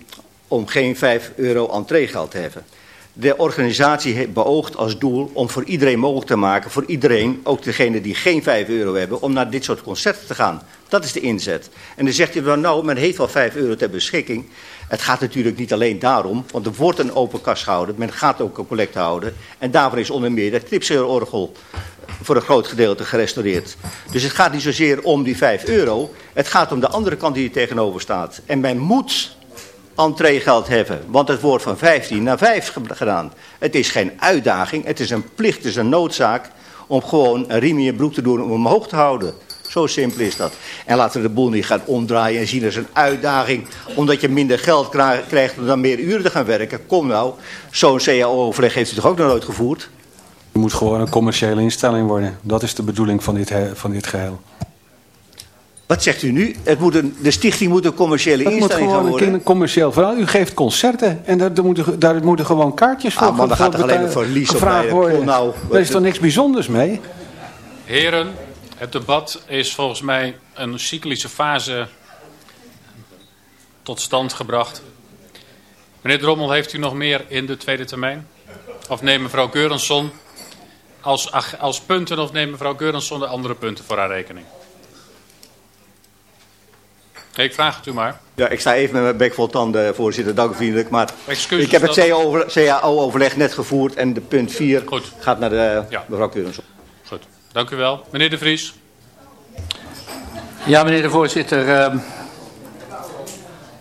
[SPEAKER 10] om geen 5 euro entreegeld te hebben. De organisatie beoogt als doel om voor iedereen mogelijk te maken, voor iedereen, ook degene die geen 5 euro hebben, om naar dit soort concerten te gaan. Dat is de inzet. En dan zegt u dan, nou, men heeft wel 5 euro ter beschikking. Het gaat natuurlijk niet alleen daarom, want er wordt een open kas gehouden, men gaat ook een collect houden. En daarvoor is onder meer het Tripseer-orgel voor een groot gedeelte gerestaureerd. Dus het gaat niet zozeer om die 5 euro, het gaat om de andere kant die er tegenover staat. En men moet entreegeld hebben, want het wordt van 15 naar 5 ge- gedaan. Het is geen uitdaging, het is een plicht, het is een noodzaak om gewoon een riem in je broek te doen om hem omhoog te houden. Zo simpel is dat. En laten we de boel niet gaan omdraaien en zien als een uitdaging. Omdat je minder geld krijgt om dan meer uren te gaan werken. Kom nou, zo'n CAO-overleg heeft u toch ook nog nooit gevoerd?
[SPEAKER 8] Het moet gewoon een commerciële instelling worden. Dat is de bedoeling van dit, van dit geheel.
[SPEAKER 10] Wat zegt u nu? Het moet een, de stichting moet een commerciële
[SPEAKER 8] Het moet
[SPEAKER 10] instelling gaan
[SPEAKER 8] gewoon een
[SPEAKER 10] worden.
[SPEAKER 8] kind- commercieel verhaal. U geeft concerten en daar, daar, moeten, daar moeten gewoon kaartjes voor,
[SPEAKER 10] Ah, daar
[SPEAKER 8] voor
[SPEAKER 10] gaat toch alleen maar verlies op
[SPEAKER 8] gevraagd
[SPEAKER 10] bij,
[SPEAKER 8] worden.
[SPEAKER 10] nou,
[SPEAKER 8] Daar is toch niks bijzonders mee?
[SPEAKER 3] Heren, het debat is volgens mij een cyclische fase tot stand gebracht. Meneer Drommel, heeft u nog meer in de tweede termijn? Of neemt mevrouw Geurensson als, als punten of neemt mevrouw Geurensson de andere punten voor haar rekening? Ik vraag het u maar.
[SPEAKER 10] Ja, ik sta even met mijn bek vol tanden, voorzitter. Dank u vriendelijk. Maar
[SPEAKER 3] Excuses
[SPEAKER 10] ik heb het CAO-overleg net gevoerd en de punt 4
[SPEAKER 3] Goed.
[SPEAKER 10] gaat naar de
[SPEAKER 3] Ja.
[SPEAKER 10] mevrouw Keurenson.
[SPEAKER 3] Goed, dank u wel. Meneer De Vries.
[SPEAKER 11] Ja, meneer de voorzitter. ehm,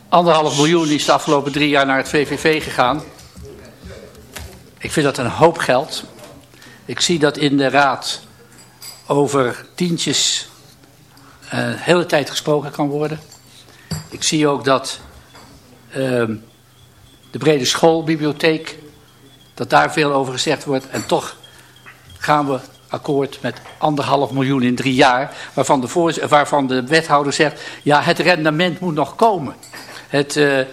[SPEAKER 11] anderhalf miljoen is de afgelopen drie jaar naar het VVV gegaan. Ik vind dat een hoop geld. Ik zie dat in de raad over tientjes eh, de hele tijd gesproken kan worden. Ik zie ook dat ehm, de brede schoolbibliotheek, dat daar veel over gezegd wordt. En toch gaan we akkoord met anderhalf miljoen in drie jaar, waarvan de, waarvan de wethouder zegt, ja het rendement moet nog komen. Het, eh, eh,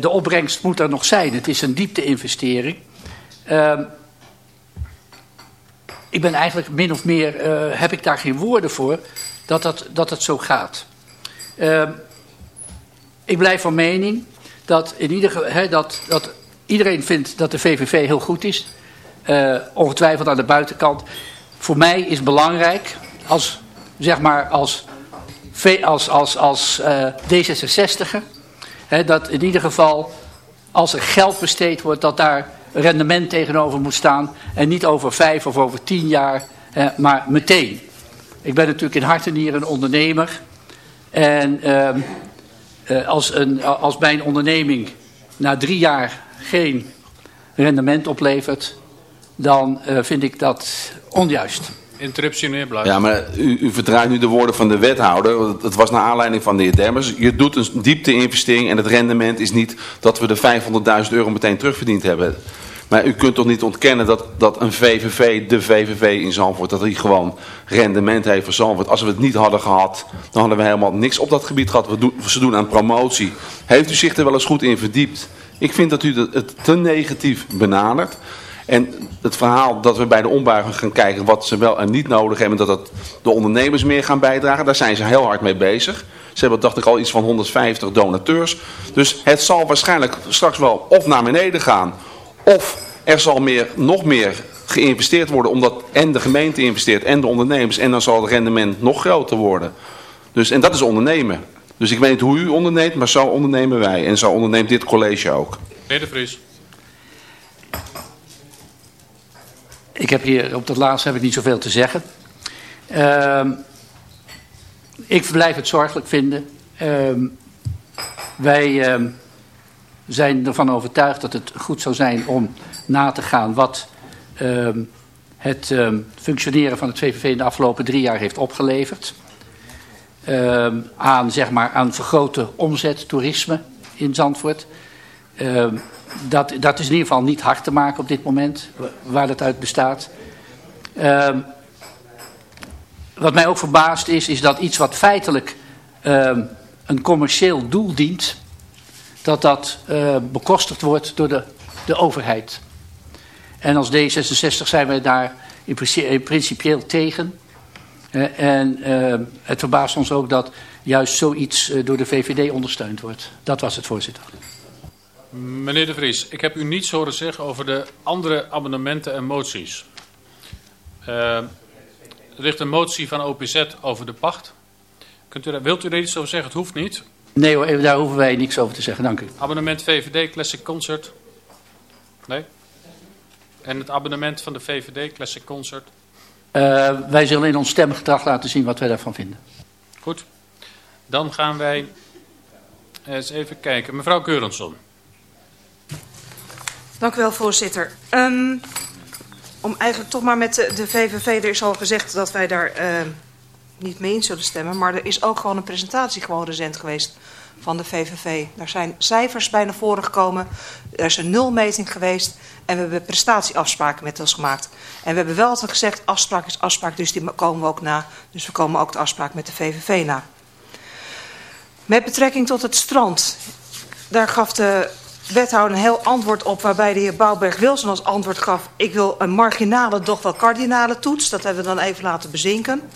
[SPEAKER 11] de opbrengst moet er nog zijn. Het is een diepte-investering. Ehm, ik ben eigenlijk min of meer, eh, heb ik daar geen woorden voor, dat, dat, dat het zo gaat. Ik blijf van mening dat, in ieder, dat, dat iedereen vindt dat de VVV heel goed is. Eh, ongetwijfeld aan de buitenkant. Voor mij is belangrijk, als, zeg maar als, als, als, als eh, D66'er, hè, dat in ieder geval als er geld besteed wordt, dat daar rendement tegenover moet staan. En niet over vijf of over tien jaar, maar meteen. Ik ben natuurlijk in hart en nieren een ondernemer. En ehm, eh, als, een, als mijn onderneming na drie jaar geen rendement oplevert, dan eh, vind ik dat onjuist.
[SPEAKER 3] Interruptie, meneer Bluis.
[SPEAKER 6] Ja, maar u, u verdraait nu de woorden van de wethouder. want Het was naar aanleiding van de heer Demmers. Je doet een diepte-investering en het rendement is niet dat we de 500.000 euro meteen terugverdiend hebben. Maar u kunt toch niet ontkennen dat, dat een VVV, de VVV in Zandvoort, dat die gewoon rendement heeft voor Zandvoort. Als we het niet hadden gehad, dan hadden we helemaal niks op dat gebied gehad. We doen, ze doen aan promotie. Heeft u zich er wel eens goed in verdiept? Ik vind dat u het- te negatief benadert. En het verhaal dat we bij de ombuiging gaan kijken wat ze wel en niet nodig hebben, dat het de ondernemers meer gaan bijdragen, daar zijn ze heel hard mee bezig. Ze hebben, dacht ik, al iets van 150 donateurs. Dus het zal waarschijnlijk straks wel of naar beneden gaan, of er zal meer, nog meer geïnvesteerd worden, omdat en de gemeente investeert en de ondernemers. En dan zal het rendement nog groter worden. Dus, en dat is ondernemen. Dus ik weet niet hoe u onderneemt, maar zo ondernemen wij. En zo onderneemt dit college ook.
[SPEAKER 3] Meneer De Vries.
[SPEAKER 11] Ik heb hier op dat laatste heb ik niet zoveel te zeggen. Ehm, ik blijf het zorgelijk vinden. Ehm, wij ehm, zijn ervan overtuigd dat het goed zou zijn om na te gaan wat ehm, het ehm, functioneren van het VVV in de afgelopen drie jaar heeft opgeleverd. Ehm, aan, zeg maar, aan vergrote omzet, toerisme in Zandvoort. Dat, dat is in ieder geval niet hard te maken op dit moment, wa- waar dat uit bestaat. Wat mij ook verbaast is, is dat iets wat feitelijk een commercieel doel dient, dat dat eh, bekostigd wordt door de, de overheid. En als D66 zijn wij daar in, in principieel tegen. Eh, en het verbaast ons ook dat juist zoiets eh, door de VVD ondersteund wordt. Dat was het, voorzitter.
[SPEAKER 3] Meneer De Vries, ik heb u niets horen zeggen over de andere amendementen en moties. Eh, er ligt een motie van OPZ over de pacht. Kunt u wilt u er iets over zeggen? Het hoeft niet.
[SPEAKER 11] Nee hoor, daar hoeven wij niks over te zeggen, dank u.
[SPEAKER 3] Abonnement VVD Classic Concert? Nee? En het abonnement van de VVD Classic Concert?
[SPEAKER 11] Eh, wij zullen in ons stemgedrag laten zien wat wij daarvan vinden.
[SPEAKER 3] Goed. Dan gaan wij eens even kijken. Mevrouw Keurensson.
[SPEAKER 12] Dank u wel, voorzitter. Ehm, om eigenlijk toch maar met de, de VVV, er is al gezegd dat wij daar ehm, niet mee in zullen stemmen. Maar er is ook gewoon een presentatie gewoon recent geweest van de VVV. Daar zijn cijfers bij naar voren gekomen. Er is een nulmeting geweest. En we hebben prestatieafspraken met ons gemaakt. En we hebben wel altijd gezegd, afspraak is afspraak, dus die komen we ook na. Dus we komen ook de afspraak met de VVV na. Met betrekking tot het strand. Daar gaf de wethouder een heel antwoord op... waarbij de heer Bouwberg-Wilson als antwoord gaf... ik wil een marginale, doch wel kardinale toets. Dat hebben we dan even laten bezinken.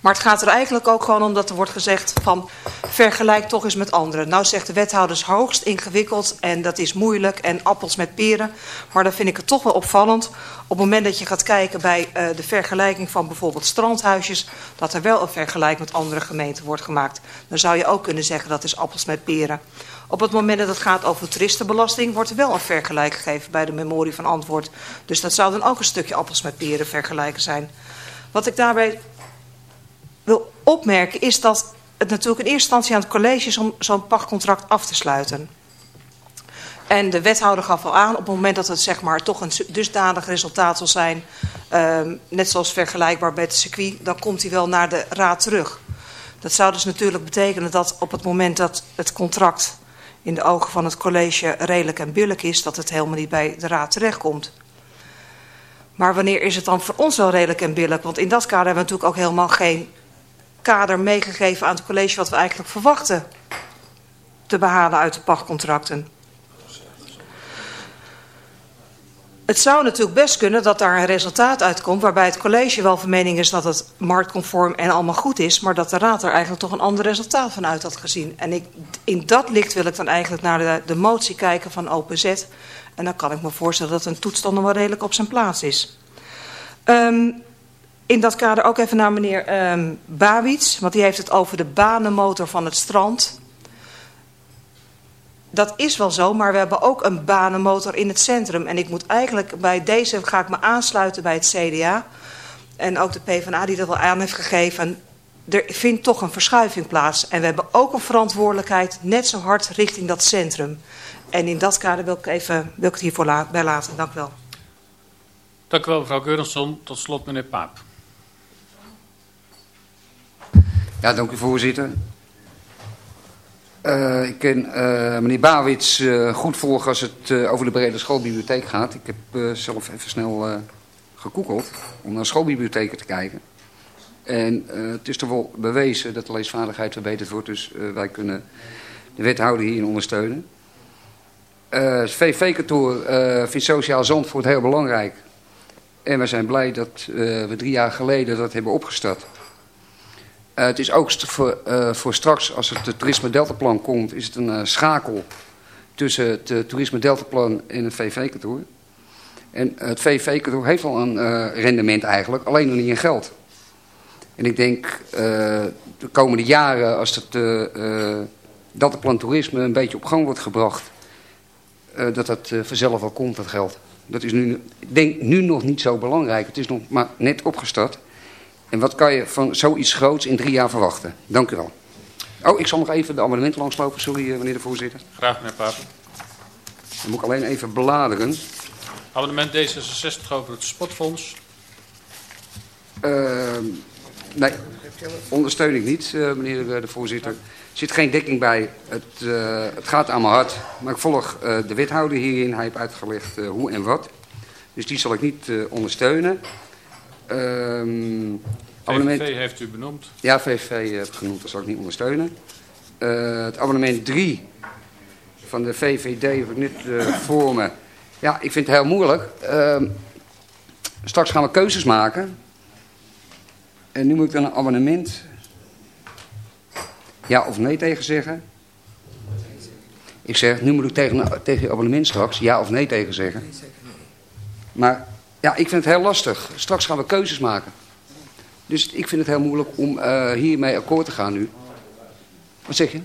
[SPEAKER 12] Maar het gaat er eigenlijk ook gewoon om dat er wordt gezegd van vergelijk toch eens met anderen. Nou zegt de wethouders hoogst ingewikkeld en dat is moeilijk en appels met peren. Maar dan vind ik het toch wel opvallend op het moment dat je gaat kijken bij uh, de vergelijking van bijvoorbeeld strandhuisjes. Dat er wel een vergelijking met andere gemeenten wordt gemaakt. Dan zou je ook kunnen zeggen dat is appels met peren. Op het moment dat het gaat over toeristenbelasting wordt er wel een vergelijk gegeven bij de memorie van antwoord. Dus dat zou dan ook een stukje appels met peren vergelijken zijn. Wat ik daarbij wil opmerken is dat het natuurlijk in eerste instantie aan het college is om zo'n pachtcontract af te sluiten. En de wethouder gaf al aan, op het moment dat het zeg maar toch een dusdanig resultaat zal zijn, uh, net zoals vergelijkbaar met het circuit, dan komt hij wel naar de raad terug. Dat zou dus natuurlijk betekenen dat op het moment dat het contract in de ogen van het college redelijk en billig is, dat het helemaal niet bij de raad terechtkomt. Maar wanneer is het dan voor ons wel redelijk en billig? Want in dat kader hebben we natuurlijk ook helemaal geen kader meegegeven aan het college wat we eigenlijk verwachten te behalen uit de pachtcontracten. Het zou natuurlijk best kunnen dat daar een resultaat uitkomt waarbij het college wel van mening is dat het marktconform en allemaal goed is, maar dat de raad er eigenlijk toch een ander resultaat van uit had gezien. En ik, in dat licht wil ik dan eigenlijk naar de, de motie kijken van OPZ. En dan kan ik me voorstellen dat een toets dan wel redelijk op zijn plaats is. Um, in dat kader ook even naar meneer um, Bawits, want die heeft het over de banenmotor van het strand. Dat is wel zo, maar we hebben ook een banenmotor in het centrum. En ik moet eigenlijk bij deze ga ik me aansluiten bij het CDA. En ook de PvdA die dat wel aan heeft gegeven. Er vindt toch een verschuiving plaats. En we hebben ook een verantwoordelijkheid net zo hard richting dat centrum. En in dat kader wil ik, even, wil ik het hiervoor bij laten. Dank u wel.
[SPEAKER 3] Dank u wel mevrouw Geurenson. Tot slot meneer Paap.
[SPEAKER 13] Ja, dank u voorzitter. Uh, ik ken uh, meneer Bawits uh, goed volgen als het over de brede schoolbibliotheek gaat. Ik heb zelf even snel gekoekeld om naar schoolbibliotheken te kijken. En het is toch wel bewezen dat de leesvaardigheid verbeterd wordt. Dus wij kunnen de wethouder hierin ondersteunen. het VV-kantoor vindt Sociaal Zandvoort heel belangrijk. En we zijn blij dat we drie jaar geleden dat hebben opgestart. Uh, het is ook voor, uh, voor straks, als het toerisme deltaplan komt, is het een uh, schakel tussen het toerisme deltaplan en het VV-kantoor. En het VV-kantoor heeft al een rendement eigenlijk, alleen nog niet in geld. En ik denk de komende jaren, als het deltaplan toerisme een beetje op gang wordt gebracht, dat dat vanzelf wel komt, dat geld. Dat is nu, ik denk nu nog niet zo belangrijk. Het is nog maar net opgestart. En wat kan je van zoiets groots in drie jaar verwachten? Dank u wel. Oh, ik zal nog even de amendementen langslopen. Sorry, eh, meneer de voorzitter.
[SPEAKER 3] Graag, meneer Papen.
[SPEAKER 13] Dan moet ik alleen even bladeren.
[SPEAKER 3] Amendement D66 over het spotfonds.
[SPEAKER 13] Uh, nee, ondersteun ik niet, uh, meneer de voorzitter. Er zit geen dekking bij. Het, uh, het gaat aan mijn hart. Maar ik volg de wethouder hierin. Hij heeft uitgelegd hoe en wat. Dus die zal ik niet ondersteunen.
[SPEAKER 3] Um, abonnement... VVV heeft u benoemd.
[SPEAKER 13] Ja, VVV heeft genoemd, dat zal ik niet ondersteunen. Uh, het abonnement 3 van de VVD heb ik net uh, voor me. Ja, ik vind het heel moeilijk. Uh, straks gaan we keuzes maken. En nu moet ik dan een abonnement ja of nee tegen zeggen. Ik zeg, nu moet ik tegen, tegen je abonnement straks ja of nee tegen zeggen. Maar ja, ik vind het heel lastig. Straks gaan we keuzes maken. Dus ik vind het heel moeilijk om uh, hiermee akkoord te gaan nu. Wat zeg je?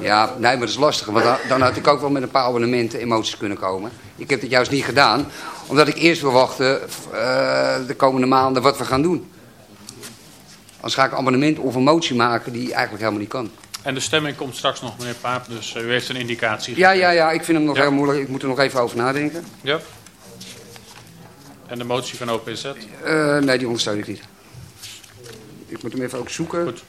[SPEAKER 13] Ja, nee, maar dat is lastig. Want dan, had ik ook wel met een paar abonnementen emoties kunnen komen. Ik heb het juist niet gedaan. Omdat ik eerst wil wachten uh, de komende maanden wat we gaan doen. Anders ga ik een abonnement of een motie maken die eigenlijk helemaal niet kan.
[SPEAKER 3] En de stemming komt straks nog, meneer Paap, dus u heeft een indicatie.
[SPEAKER 13] Ja, ja, ja, ik vind hem nog heel moeilijk. Ik moet er nog even over nadenken.
[SPEAKER 3] Ja. En de motie van OPZ?
[SPEAKER 13] Uh, nee, die ondersteun ik niet. Ik moet hem even ook zoeken. Goed.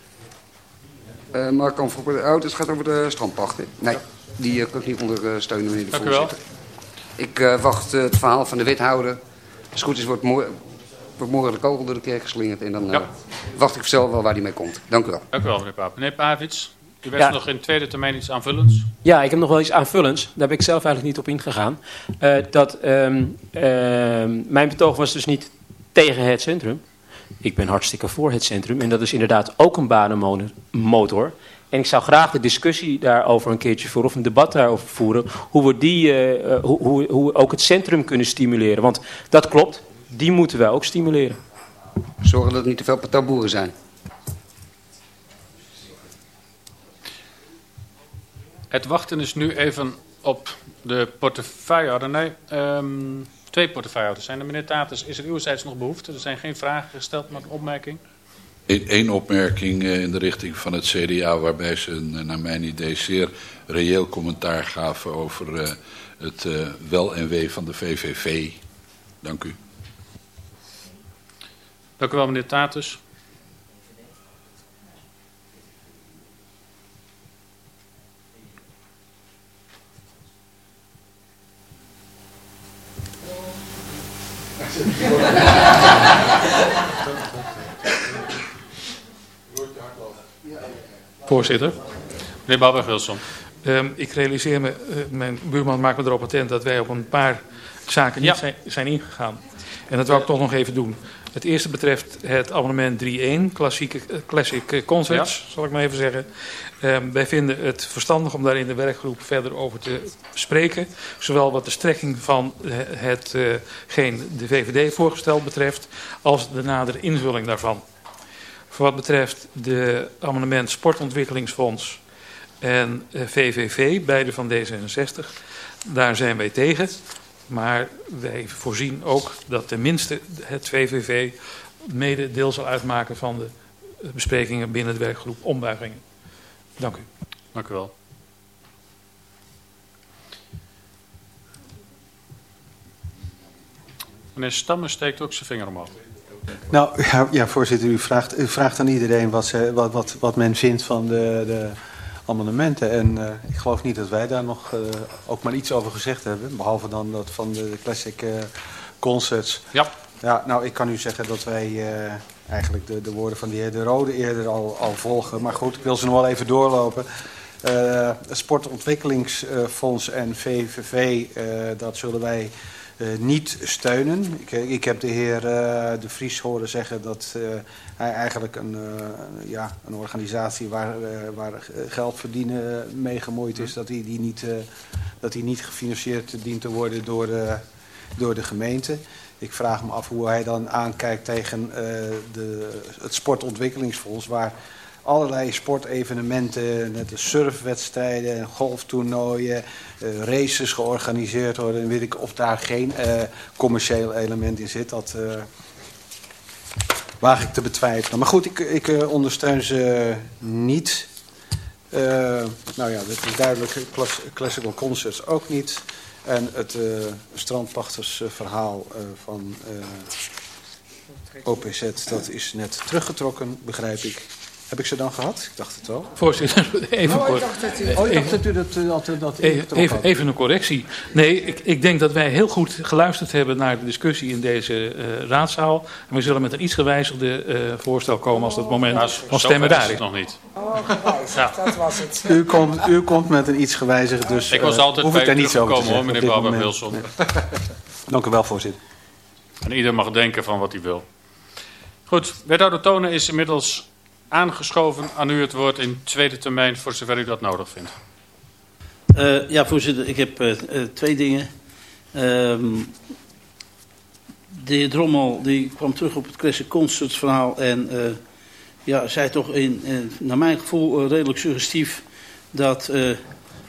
[SPEAKER 13] Uh, maar kan voor de oh, het gaat over de strandpachten. Nee, die uh, kan ik niet ondersteunen, meneer de
[SPEAKER 3] Dank
[SPEAKER 13] voorzitter.
[SPEAKER 3] u wel.
[SPEAKER 13] Ik wacht het verhaal van de wethouder. Als het goed is, wordt morgen de kogel door de kerk geslingerd. En dan wacht ik zelf wel waar die mee komt. Dank u wel.
[SPEAKER 3] Dank u wel, meneer Paap. Meneer Pavits, u wenst ja. nog in tweede termijn iets aanvullends?
[SPEAKER 7] Ja, ik heb nog wel iets aanvullends. Daar ben ik zelf eigenlijk niet op ingegaan. Uh, dat um, uh, mijn betoog was dus niet tegen het centrum. Ik ben hartstikke voor het centrum. En dat is inderdaad ook een banenmotor. En ik zou graag de discussie daarover een keertje voeren, of een debat daarover voeren, hoe we, die, uh, hoe, hoe, hoe we ook het centrum kunnen stimuleren. Want dat klopt, die moeten wij ook stimuleren.
[SPEAKER 13] Zorgen dat er niet te veel patatboeren zijn.
[SPEAKER 3] Het wachten is nu even op de portefeuillehouder. Nee, um, twee portefeuillehouders zijn er. Meneer Taters, is er uwzijds nog behoefte? Er zijn geen vragen gesteld, maar een opmerking.
[SPEAKER 4] Eén opmerking in de richting van het CDA, waarbij ze naar mijn idee zeer reëel commentaar gaven over het wel en wee van de VVV. Dank u.
[SPEAKER 3] Dank u wel, meneer Tatus.
[SPEAKER 5] Voorzitter.
[SPEAKER 3] Meneer Babber-Wilson.
[SPEAKER 5] Um, ik realiseer me, uh, mijn buurman maakt me erop attent dat wij op een paar zaken niet ja. zijn, zijn, ingegaan. En dat wil ik toch nog even doen. Het eerste betreft het abonnement 3.1, klassieke, Classic Concerts, ja. zal ik maar even zeggen. Um, wij vinden het verstandig om daar in de werkgroep verder over te spreken. Zowel wat de strekking van hetgeen uh, de VVD voorgesteld betreft, als de nadere invulling daarvan. Voor wat betreft de amendement Sportontwikkelingsfonds en VVV, beide van D66, daar zijn wij tegen. Maar wij voorzien ook dat tenminste het VVV mede deel zal uitmaken van de besprekingen binnen de werkgroep ombuigingen. Dank u.
[SPEAKER 3] Dank u wel. Meneer Stammen steekt ook zijn vinger omhoog.
[SPEAKER 8] Nou, ja, ja, voorzitter, u vraagt, u vraagt aan iedereen wat, ze, wat, wat, wat men vindt van de, de amendementen. En uh, ik geloof niet dat wij daar nog uh, ook maar iets over gezegd hebben. Behalve dan dat van de, classic uh, concerts.
[SPEAKER 3] Ja.
[SPEAKER 8] Ja, nou, ik kan u zeggen dat wij eigenlijk de, de woorden van de heer De Rode eerder al, al volgen. Maar goed, ik wil ze nog wel even doorlopen. Sportontwikkelingsfonds en VVV, dat zullen wij niet steunen. Ik, ik, heb de heer uh, De Vries horen zeggen dat hij eigenlijk een, ja, een organisatie waar, waar geld verdienen mee gemoeid is, dat hij die niet, dat die niet gefinancierd dient te worden door, door de gemeente. Ik vraag me af hoe hij dan aankijkt tegen de, het sportontwikkelingsfonds, waar allerlei sportevenementen, net de surfwedstrijden, golftoernooien, uh, races georganiseerd worden. En weet ik of daar geen uh, commercieel element in zit. Dat uh, waag ik te betwijfelen. Maar goed, ik, ik ondersteun ze niet. nou ja, dat is duidelijk. Class classical Concerts ook niet. En het strandpachtersverhaal van OPZ, dat is net teruggetrokken, begrijp ik. Heb ik ze dan gehad? Ik dacht het wel.
[SPEAKER 5] Voorzitter, even,
[SPEAKER 8] oh, ik dacht dat u, oh, dacht dat, u dat, dat, dat
[SPEAKER 5] even, even, even, een correctie. Nee, ik, ik, denk dat wij heel goed geluisterd hebben naar de discussie in deze uh, raadzaal. En we zullen met een iets gewijzigde uh, voorstel komen als het moment
[SPEAKER 3] nou,
[SPEAKER 5] van stemmen daar is.
[SPEAKER 3] nog niet.
[SPEAKER 12] Oh, gewijzigd, ja. dat was het.
[SPEAKER 8] U komt, u komt met een iets gewijzigd, dus
[SPEAKER 3] ik was altijd uh,
[SPEAKER 8] hoef ik daar niet zo over te
[SPEAKER 3] zeggen. meneer Barbara Wilson.
[SPEAKER 8] Nee. Dank u wel, voorzitter.
[SPEAKER 3] En ieder mag denken van wat hij wil. Goed, wethouder Tonen is inmiddels aangeschoven aan u het woord in tweede termijn voor zover u dat nodig vindt.
[SPEAKER 1] Uh, ja, voorzitter, ik heb uh, twee dingen. Um, de heer Drommel die kwam terug op het Classic Concerts verhaal en ja, zei toch in, naar mijn gevoel redelijk suggestief dat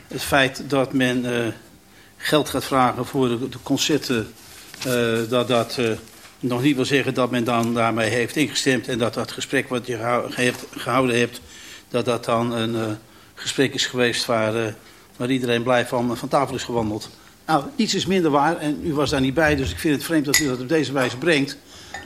[SPEAKER 1] het feit dat men geld gaat vragen voor de, de concerten, dat dat nog niet wil zeggen dat men dan daarmee heeft ingestemd en dat dat gesprek wat je gehouden hebt, dat dat dan een uh, gesprek is geweest waar, uh, waar iedereen blij van, van tafel is gewandeld. Nou, niets is minder waar en u was daar niet bij, dus ik vind het vreemd dat u dat op deze wijze brengt.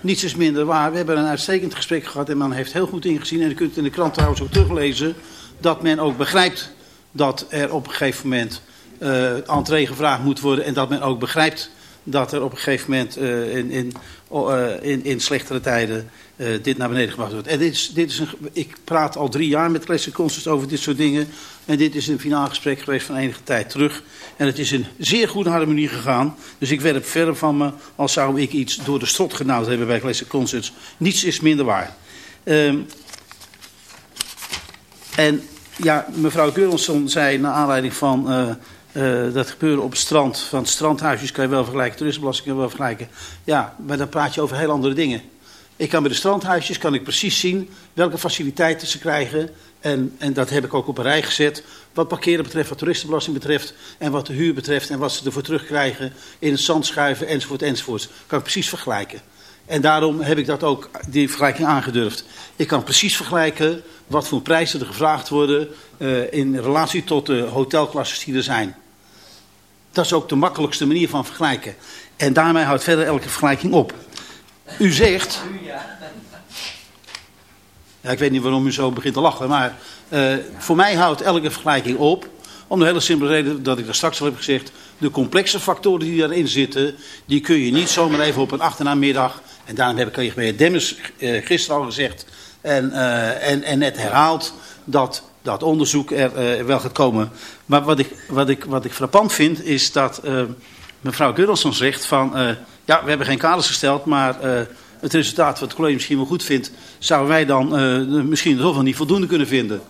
[SPEAKER 1] Niets is minder waar. We hebben een uitstekend gesprek gehad en men heeft heel goed ingezien. En u kunt het in de krant trouwens ook teruglezen dat men ook begrijpt dat er op een gegeven moment uh, entree gevraagd moet worden. En dat men ook begrijpt dat er op een gegeven moment eh, in, in, oh, eh, in, in slechtere tijden eh, dit naar beneden gebracht wordt. En dit is, dit is een, ik praat al drie jaar met Classic Concerts over dit soort dingen. En dit is een finaal gesprek geweest van enige tijd terug. En het is in zeer goede harmonie gegaan. Dus ik werp verder van me als zou ik iets door de strot genauwd hebben bij Classic Concerts. Niets is minder waar. Ehm, en ja, mevrouw Geurlson zei naar aanleiding van uh, dat gebeuren op het strand. Van strandhuisjes kan je wel vergelijken, toeristenbelasting kan je wel vergelijken. Ja, maar dan praat je over heel andere dingen. Ik kan bij de strandhuisjes kan ik precies zien welke faciliteiten ze krijgen. En, en dat heb ik ook op een rij gezet. Wat parkeren betreft, wat toeristenbelasting betreft. En wat de huur betreft en wat ze ervoor terugkrijgen in het zand schuiven enzovoort enzovoort. Kan ik precies vergelijken. En daarom heb ik dat ook, die vergelijking aangedurfd. Ik kan precies vergelijken wat voor prijzen er gevraagd worden uh, in relatie tot de hotelklasses die er zijn. Dat is ook de makkelijkste manier van vergelijken. En daarmee houdt verder elke vergelijking op. U zegt... Ja, ik weet niet waarom u zo begint te lachen, maar uh, voor mij houdt elke vergelijking op. Om de hele simpele reden dat ik daar straks al heb gezegd. De complexe factoren die daarin zitten, die kun je niet zomaar even op een achternaamiddag. En daarom heb ik bij Demmers uh, gisteren al gezegd en, uh, en, en net herhaald dat dat onderzoek er uh, wel gaat komen. Maar wat ik, wat ik, wat ik frappant vind is dat mevrouw Gurlson zegt van... Ja, we hebben geen kaders gesteld, maar het resultaat wat het college misschien wel goed vindt... zouden wij dan misschien toch wel niet voldoende kunnen vinden.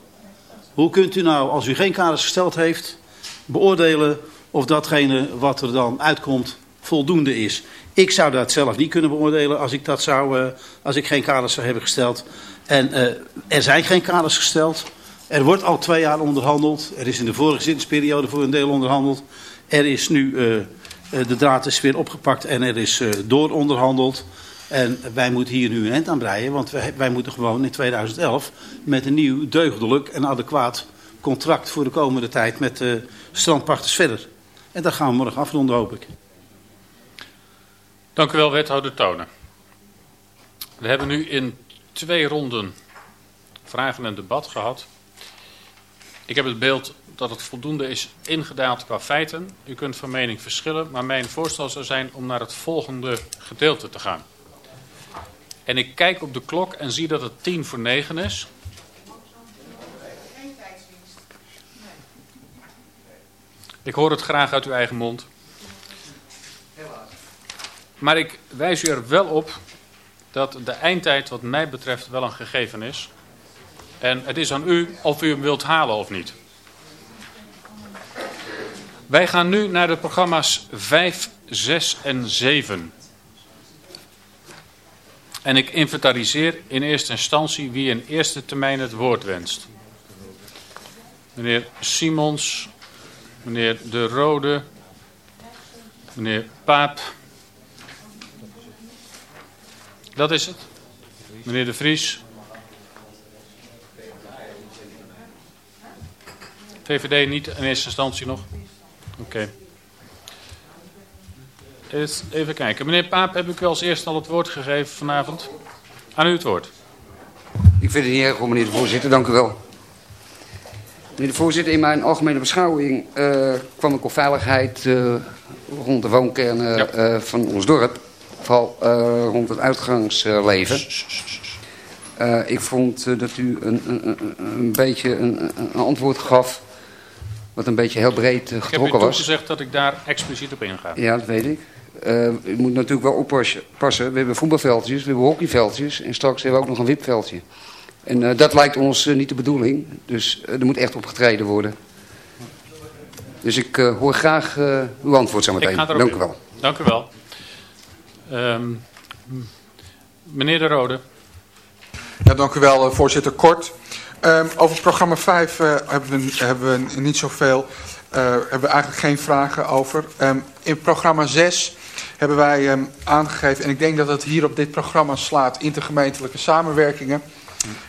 [SPEAKER 1] Hoe kunt u nou, als u geen kaders gesteld heeft, beoordelen of datgene wat er dan uitkomt voldoende is? Ik zou dat zelf niet kunnen beoordelen als ik, dat zou, als ik geen kaders zou hebben gesteld. En er zijn geen kaders gesteld... Er wordt al twee jaar onderhandeld. Er is in de vorige zittingsperiode voor een deel onderhandeld. Er is nu, uh, de draad is weer opgepakt en er is dooronderhandeld. En wij moeten hier nu een eind aan breien, want wij, moeten gewoon in 2011 met een nieuw deugdelijk en adequaat contract voor de komende tijd met de strandpachters verder. En dat gaan we morgen afronden, hoop ik.
[SPEAKER 3] Dank u wel, wethouder Tonen. We hebben nu in twee ronden vragen en debat gehad. Ik heb het beeld dat het voldoende is ingedaald qua feiten. U kunt van mening verschillen, maar mijn voorstel zou zijn om naar het volgende gedeelte te gaan. En ik kijk op de klok en zie dat het tien voor negen is. Ik hoor het graag uit uw eigen mond. Maar ik wijs u er wel op dat de eindtijd wat mij betreft wel een gegeven is. En het is aan u of u hem wilt halen of niet. Wij gaan nu naar de programma's 5, 6 en 7. En ik inventariseer in eerste instantie wie in eerste termijn het woord wenst. Meneer Simons, meneer De Rode, meneer Paap. Dat is het. Meneer De Vries. VVD niet in eerste instantie nog? Oké. Even kijken. Meneer Paap, heb ik u als eerste al het woord gegeven vanavond? Aan u het woord.
[SPEAKER 13] Ik vind het niet erg hoor, meneer de voorzitter. Dank u wel. Meneer de voorzitter, in mijn algemene beschouwing uh, kwam ik op veiligheid uh, rond de woonkernen ja. uh, van ons dorp. Vooral rond het uitgangsleven. ik vond dat u een, een, een, een beetje een, een antwoord gaf wat een beetje heel breed getrokken was. Ik heb u
[SPEAKER 3] gezegd dat ik daar expliciet op inga.
[SPEAKER 13] Ja, dat weet ik. Uh, je moet natuurlijk wel oppassen. We hebben voetbalveldjes, we hebben hockeyveldjes en straks hebben we ook nog een wipveldje. En uh, dat lijkt ons niet de bedoeling. Dus er moet echt op getreden worden. Dus ik hoor graag uw antwoord zo meteen. Dank
[SPEAKER 3] in.
[SPEAKER 13] u wel.
[SPEAKER 3] Dank u wel. Um, meneer De Rode.
[SPEAKER 9] Ja, dank u wel, voorzitter. Kort. Um, over programma 5 uh, hebben, we, hebben we niet zoveel, uh, hebben we eigenlijk geen vragen over. Um, in programma 6 hebben wij um, aangegeven, en ik denk dat het hier op dit programma slaat, intergemeentelijke samenwerkingen.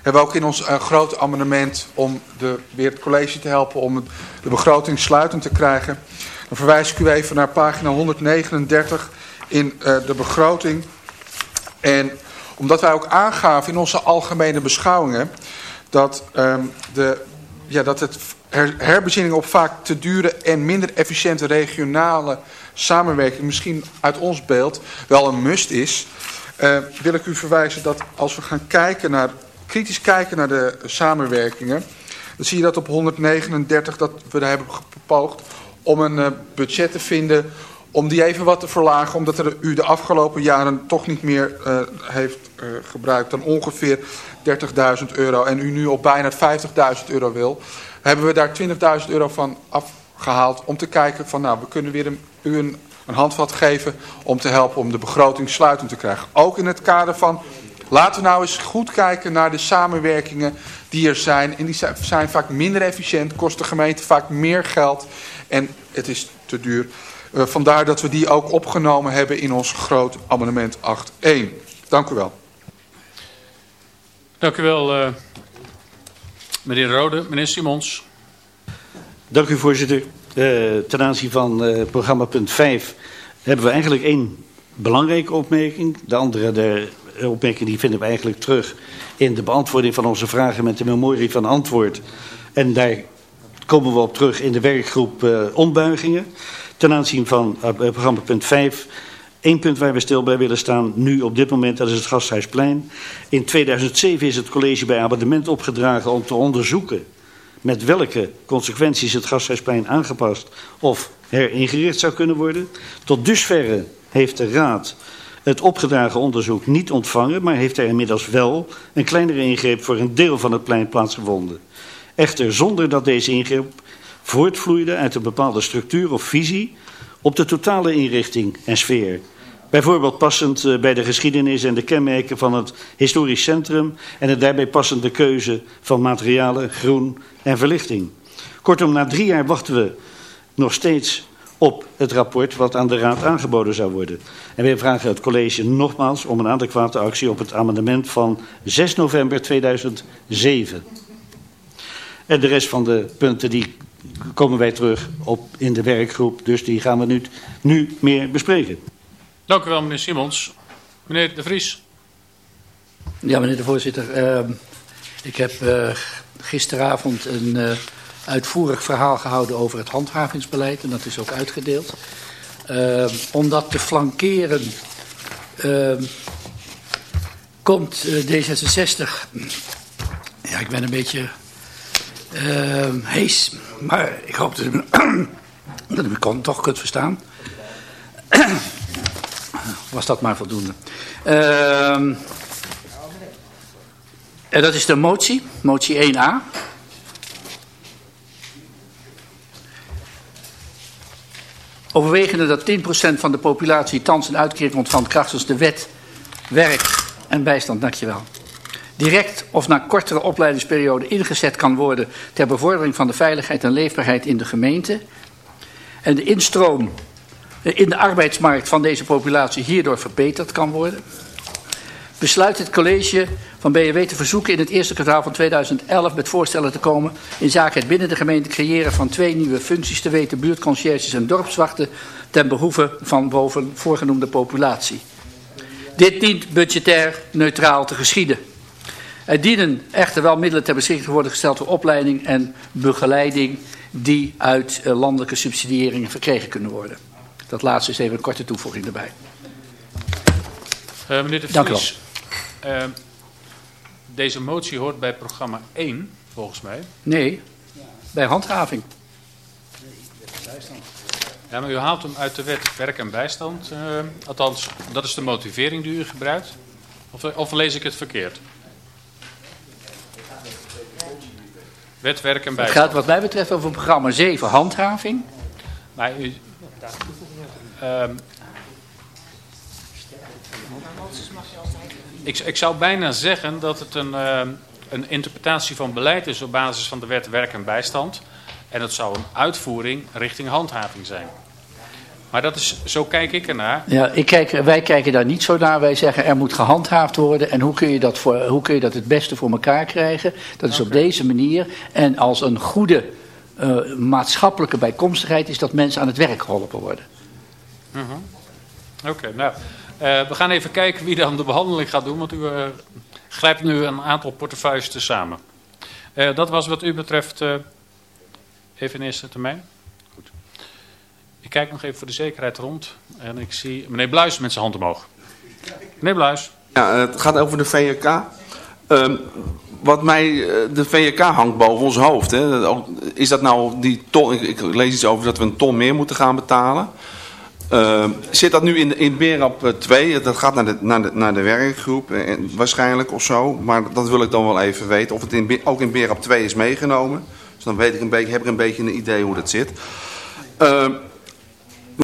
[SPEAKER 9] Hebben we ook in ons uh, grote amendement om de, weer het college te helpen om de begroting sluitend te krijgen. Dan verwijs ik u even naar pagina 139 in de begroting. En omdat wij ook aangaven in onze algemene beschouwingen dat, um, de, ja, dat het her, herbezinning op vaak te dure en minder efficiënte regionale samenwerking misschien uit ons beeld wel een must is, uh, wil ik u verwijzen dat als we gaan kijken naar, kritisch kijken naar de samenwerkingen, dan zie je dat op 139 dat we daar hebben gepoogd om een uh, budget te vinden om die even wat te verlagen, omdat er u de afgelopen jaren toch niet meer uh, heeft gebruikt dan ongeveer 30.000 euro en u nu op bijna 50.000 euro wil, hebben we daar 20.000 euro van afgehaald om te kijken van nou, we kunnen weer een, u een, handvat geven om te helpen om de begroting sluitend te krijgen. Ook in het kader van, laten we nou eens goed kijken naar de samenwerkingen die er zijn. En die zijn vaak minder efficiënt, kost de gemeente vaak meer geld en het is te duur. Uh, vandaar dat we die ook opgenomen hebben in ons groot amendement 8.1. Dank u wel.
[SPEAKER 3] Dank u wel, uh, meneer Rode. Meneer Simons.
[SPEAKER 14] Dank u, voorzitter. Uh, ten aanzien van uh, programma punt 5 hebben we eigenlijk één belangrijke opmerking. De andere de opmerking die vinden we eigenlijk terug in de beantwoording van onze vragen met de memorie van antwoord. En daar komen we op terug in de werkgroep uh, ombuigingen. Ten aanzien van programma punt 5 Eén punt waar we stil bij willen staan, nu op dit moment, dat is het Gasthuisplein. In 2007 is het college bij abonnement opgedragen om te onderzoeken met welke consequenties het Gasthuisplein aangepast of heringericht zou kunnen worden. Tot dusverre heeft de Raad het opgedragen onderzoek niet ontvangen, maar heeft er inmiddels wel een kleinere ingreep voor een deel van het plein plaatsgevonden. Echter zonder dat deze ingreep voortvloeide uit een bepaalde structuur of visie op de totale inrichting en sfeer. Bijvoorbeeld passend uh, bij de geschiedenis en de kenmerken van het historisch centrum en het daarbij passende keuze van materialen, groen en verlichting. Kortom, na drie jaar wachten we nog steeds op het rapport wat aan de Raad aangeboden zou worden. En wij vragen het college nogmaals om een adequate actie op het amendement van 6 november 2007. En de rest van de punten die komen wij terug op in de werkgroep. Dus die gaan we nu, nu meer bespreken.
[SPEAKER 3] Dank u wel, meneer Simons. Meneer De Vries.
[SPEAKER 11] Ja, meneer de voorzitter. Uh, ik heb uh, gisteravond een uh, uitvoerig verhaal gehouden over het handhavingsbeleid. En dat is ook uitgedeeld. Uh, om dat te flankeren ehm, komt D66... Ja, ik ben een beetje hees, maar ik hoop dat u dat u toch kunt verstaan was dat maar voldoende. En dat is de motie, motie 1a. Overwegende dat 10% van de populatie thans een uitkering ontvangt krachtens de wet, werk en bijstand, dankjewel. Direct of na kortere opleidingsperiode ingezet kan worden ter bevordering van de veiligheid en leefbaarheid in de gemeente. En de instroom in de arbeidsmarkt van deze populatie hierdoor verbeterd kan worden. Besluit het college van BNW te verzoeken in het eerste kwartaal van 2011 met voorstellen te komen in zaken het binnen de gemeente creëren van twee nieuwe functies te weten buurtconcierges en dorpswachten ten behoeve van boven voorgenoemde populatie. Dit dient budgetair neutraal te geschieden. Er dienen echter wel middelen ter beschikking worden gesteld voor opleiding en begeleiding die uit eh, landelijke subsidiëringen verkregen kunnen worden. Dat laatste is even een korte toevoeging erbij.
[SPEAKER 3] Uh, meneer De Vries, Dank u wel. Uh, deze motie hoort bij programma 1, volgens mij.
[SPEAKER 11] Nee, bij handhaving.
[SPEAKER 3] Ja, maar u haalt hem uit de wet werk en bijstand. Uh, althans, dat is de motivering die u gebruikt. Of, of lees ik het verkeerd? Wet, werk en bijstand.
[SPEAKER 11] Het gaat wat mij betreft over programma 7, handhaving.
[SPEAKER 3] Maar u, Um, ik, ik, zou bijna zeggen dat het een, uh, een, interpretatie van beleid is op basis van de wet werk en bijstand. En het zou een uitvoering richting handhaving zijn. Maar dat is, zo kijk ik ernaar.
[SPEAKER 11] Ja, ik kijk, wij kijken daar niet zo naar. Wij zeggen er moet gehandhaafd worden. En hoe kun je dat, voor, hoe kun je dat het beste voor elkaar krijgen? Dat is okay. op deze manier. En als een goede uh, maatschappelijke bijkomstigheid is dat mensen aan het werk geholpen worden.
[SPEAKER 3] Uh -huh. Oké, okay, nou, uh, we gaan even kijken wie dan de behandeling gaat doen, want u uh, grijpt nu een aantal portefeuilles tezamen. Uh, dat was wat u betreft Even in eerste termijn? Kijk nog even voor de zekerheid rond. En ik zie meneer Bluis met zijn hand omhoog. Meneer Bluis.
[SPEAKER 6] Ja, het gaat over de VK. Ehm, wat mij, eh, de VK hangt boven ons hoofd. Hè. Is dat nou die ton, ik, lees iets over dat we een ton meer moeten gaan betalen. Ehm, zit dat nu in, in BERAP 2? Dat gaat naar de, naar de, naar de werkgroep eh, waarschijnlijk of zo. Maar dat wil ik dan wel even weten. Of het in, ook in BERAP 2 is meegenomen. Dus dan weet ik een beetje, heb ik een beetje een idee hoe dat zit. Ehm,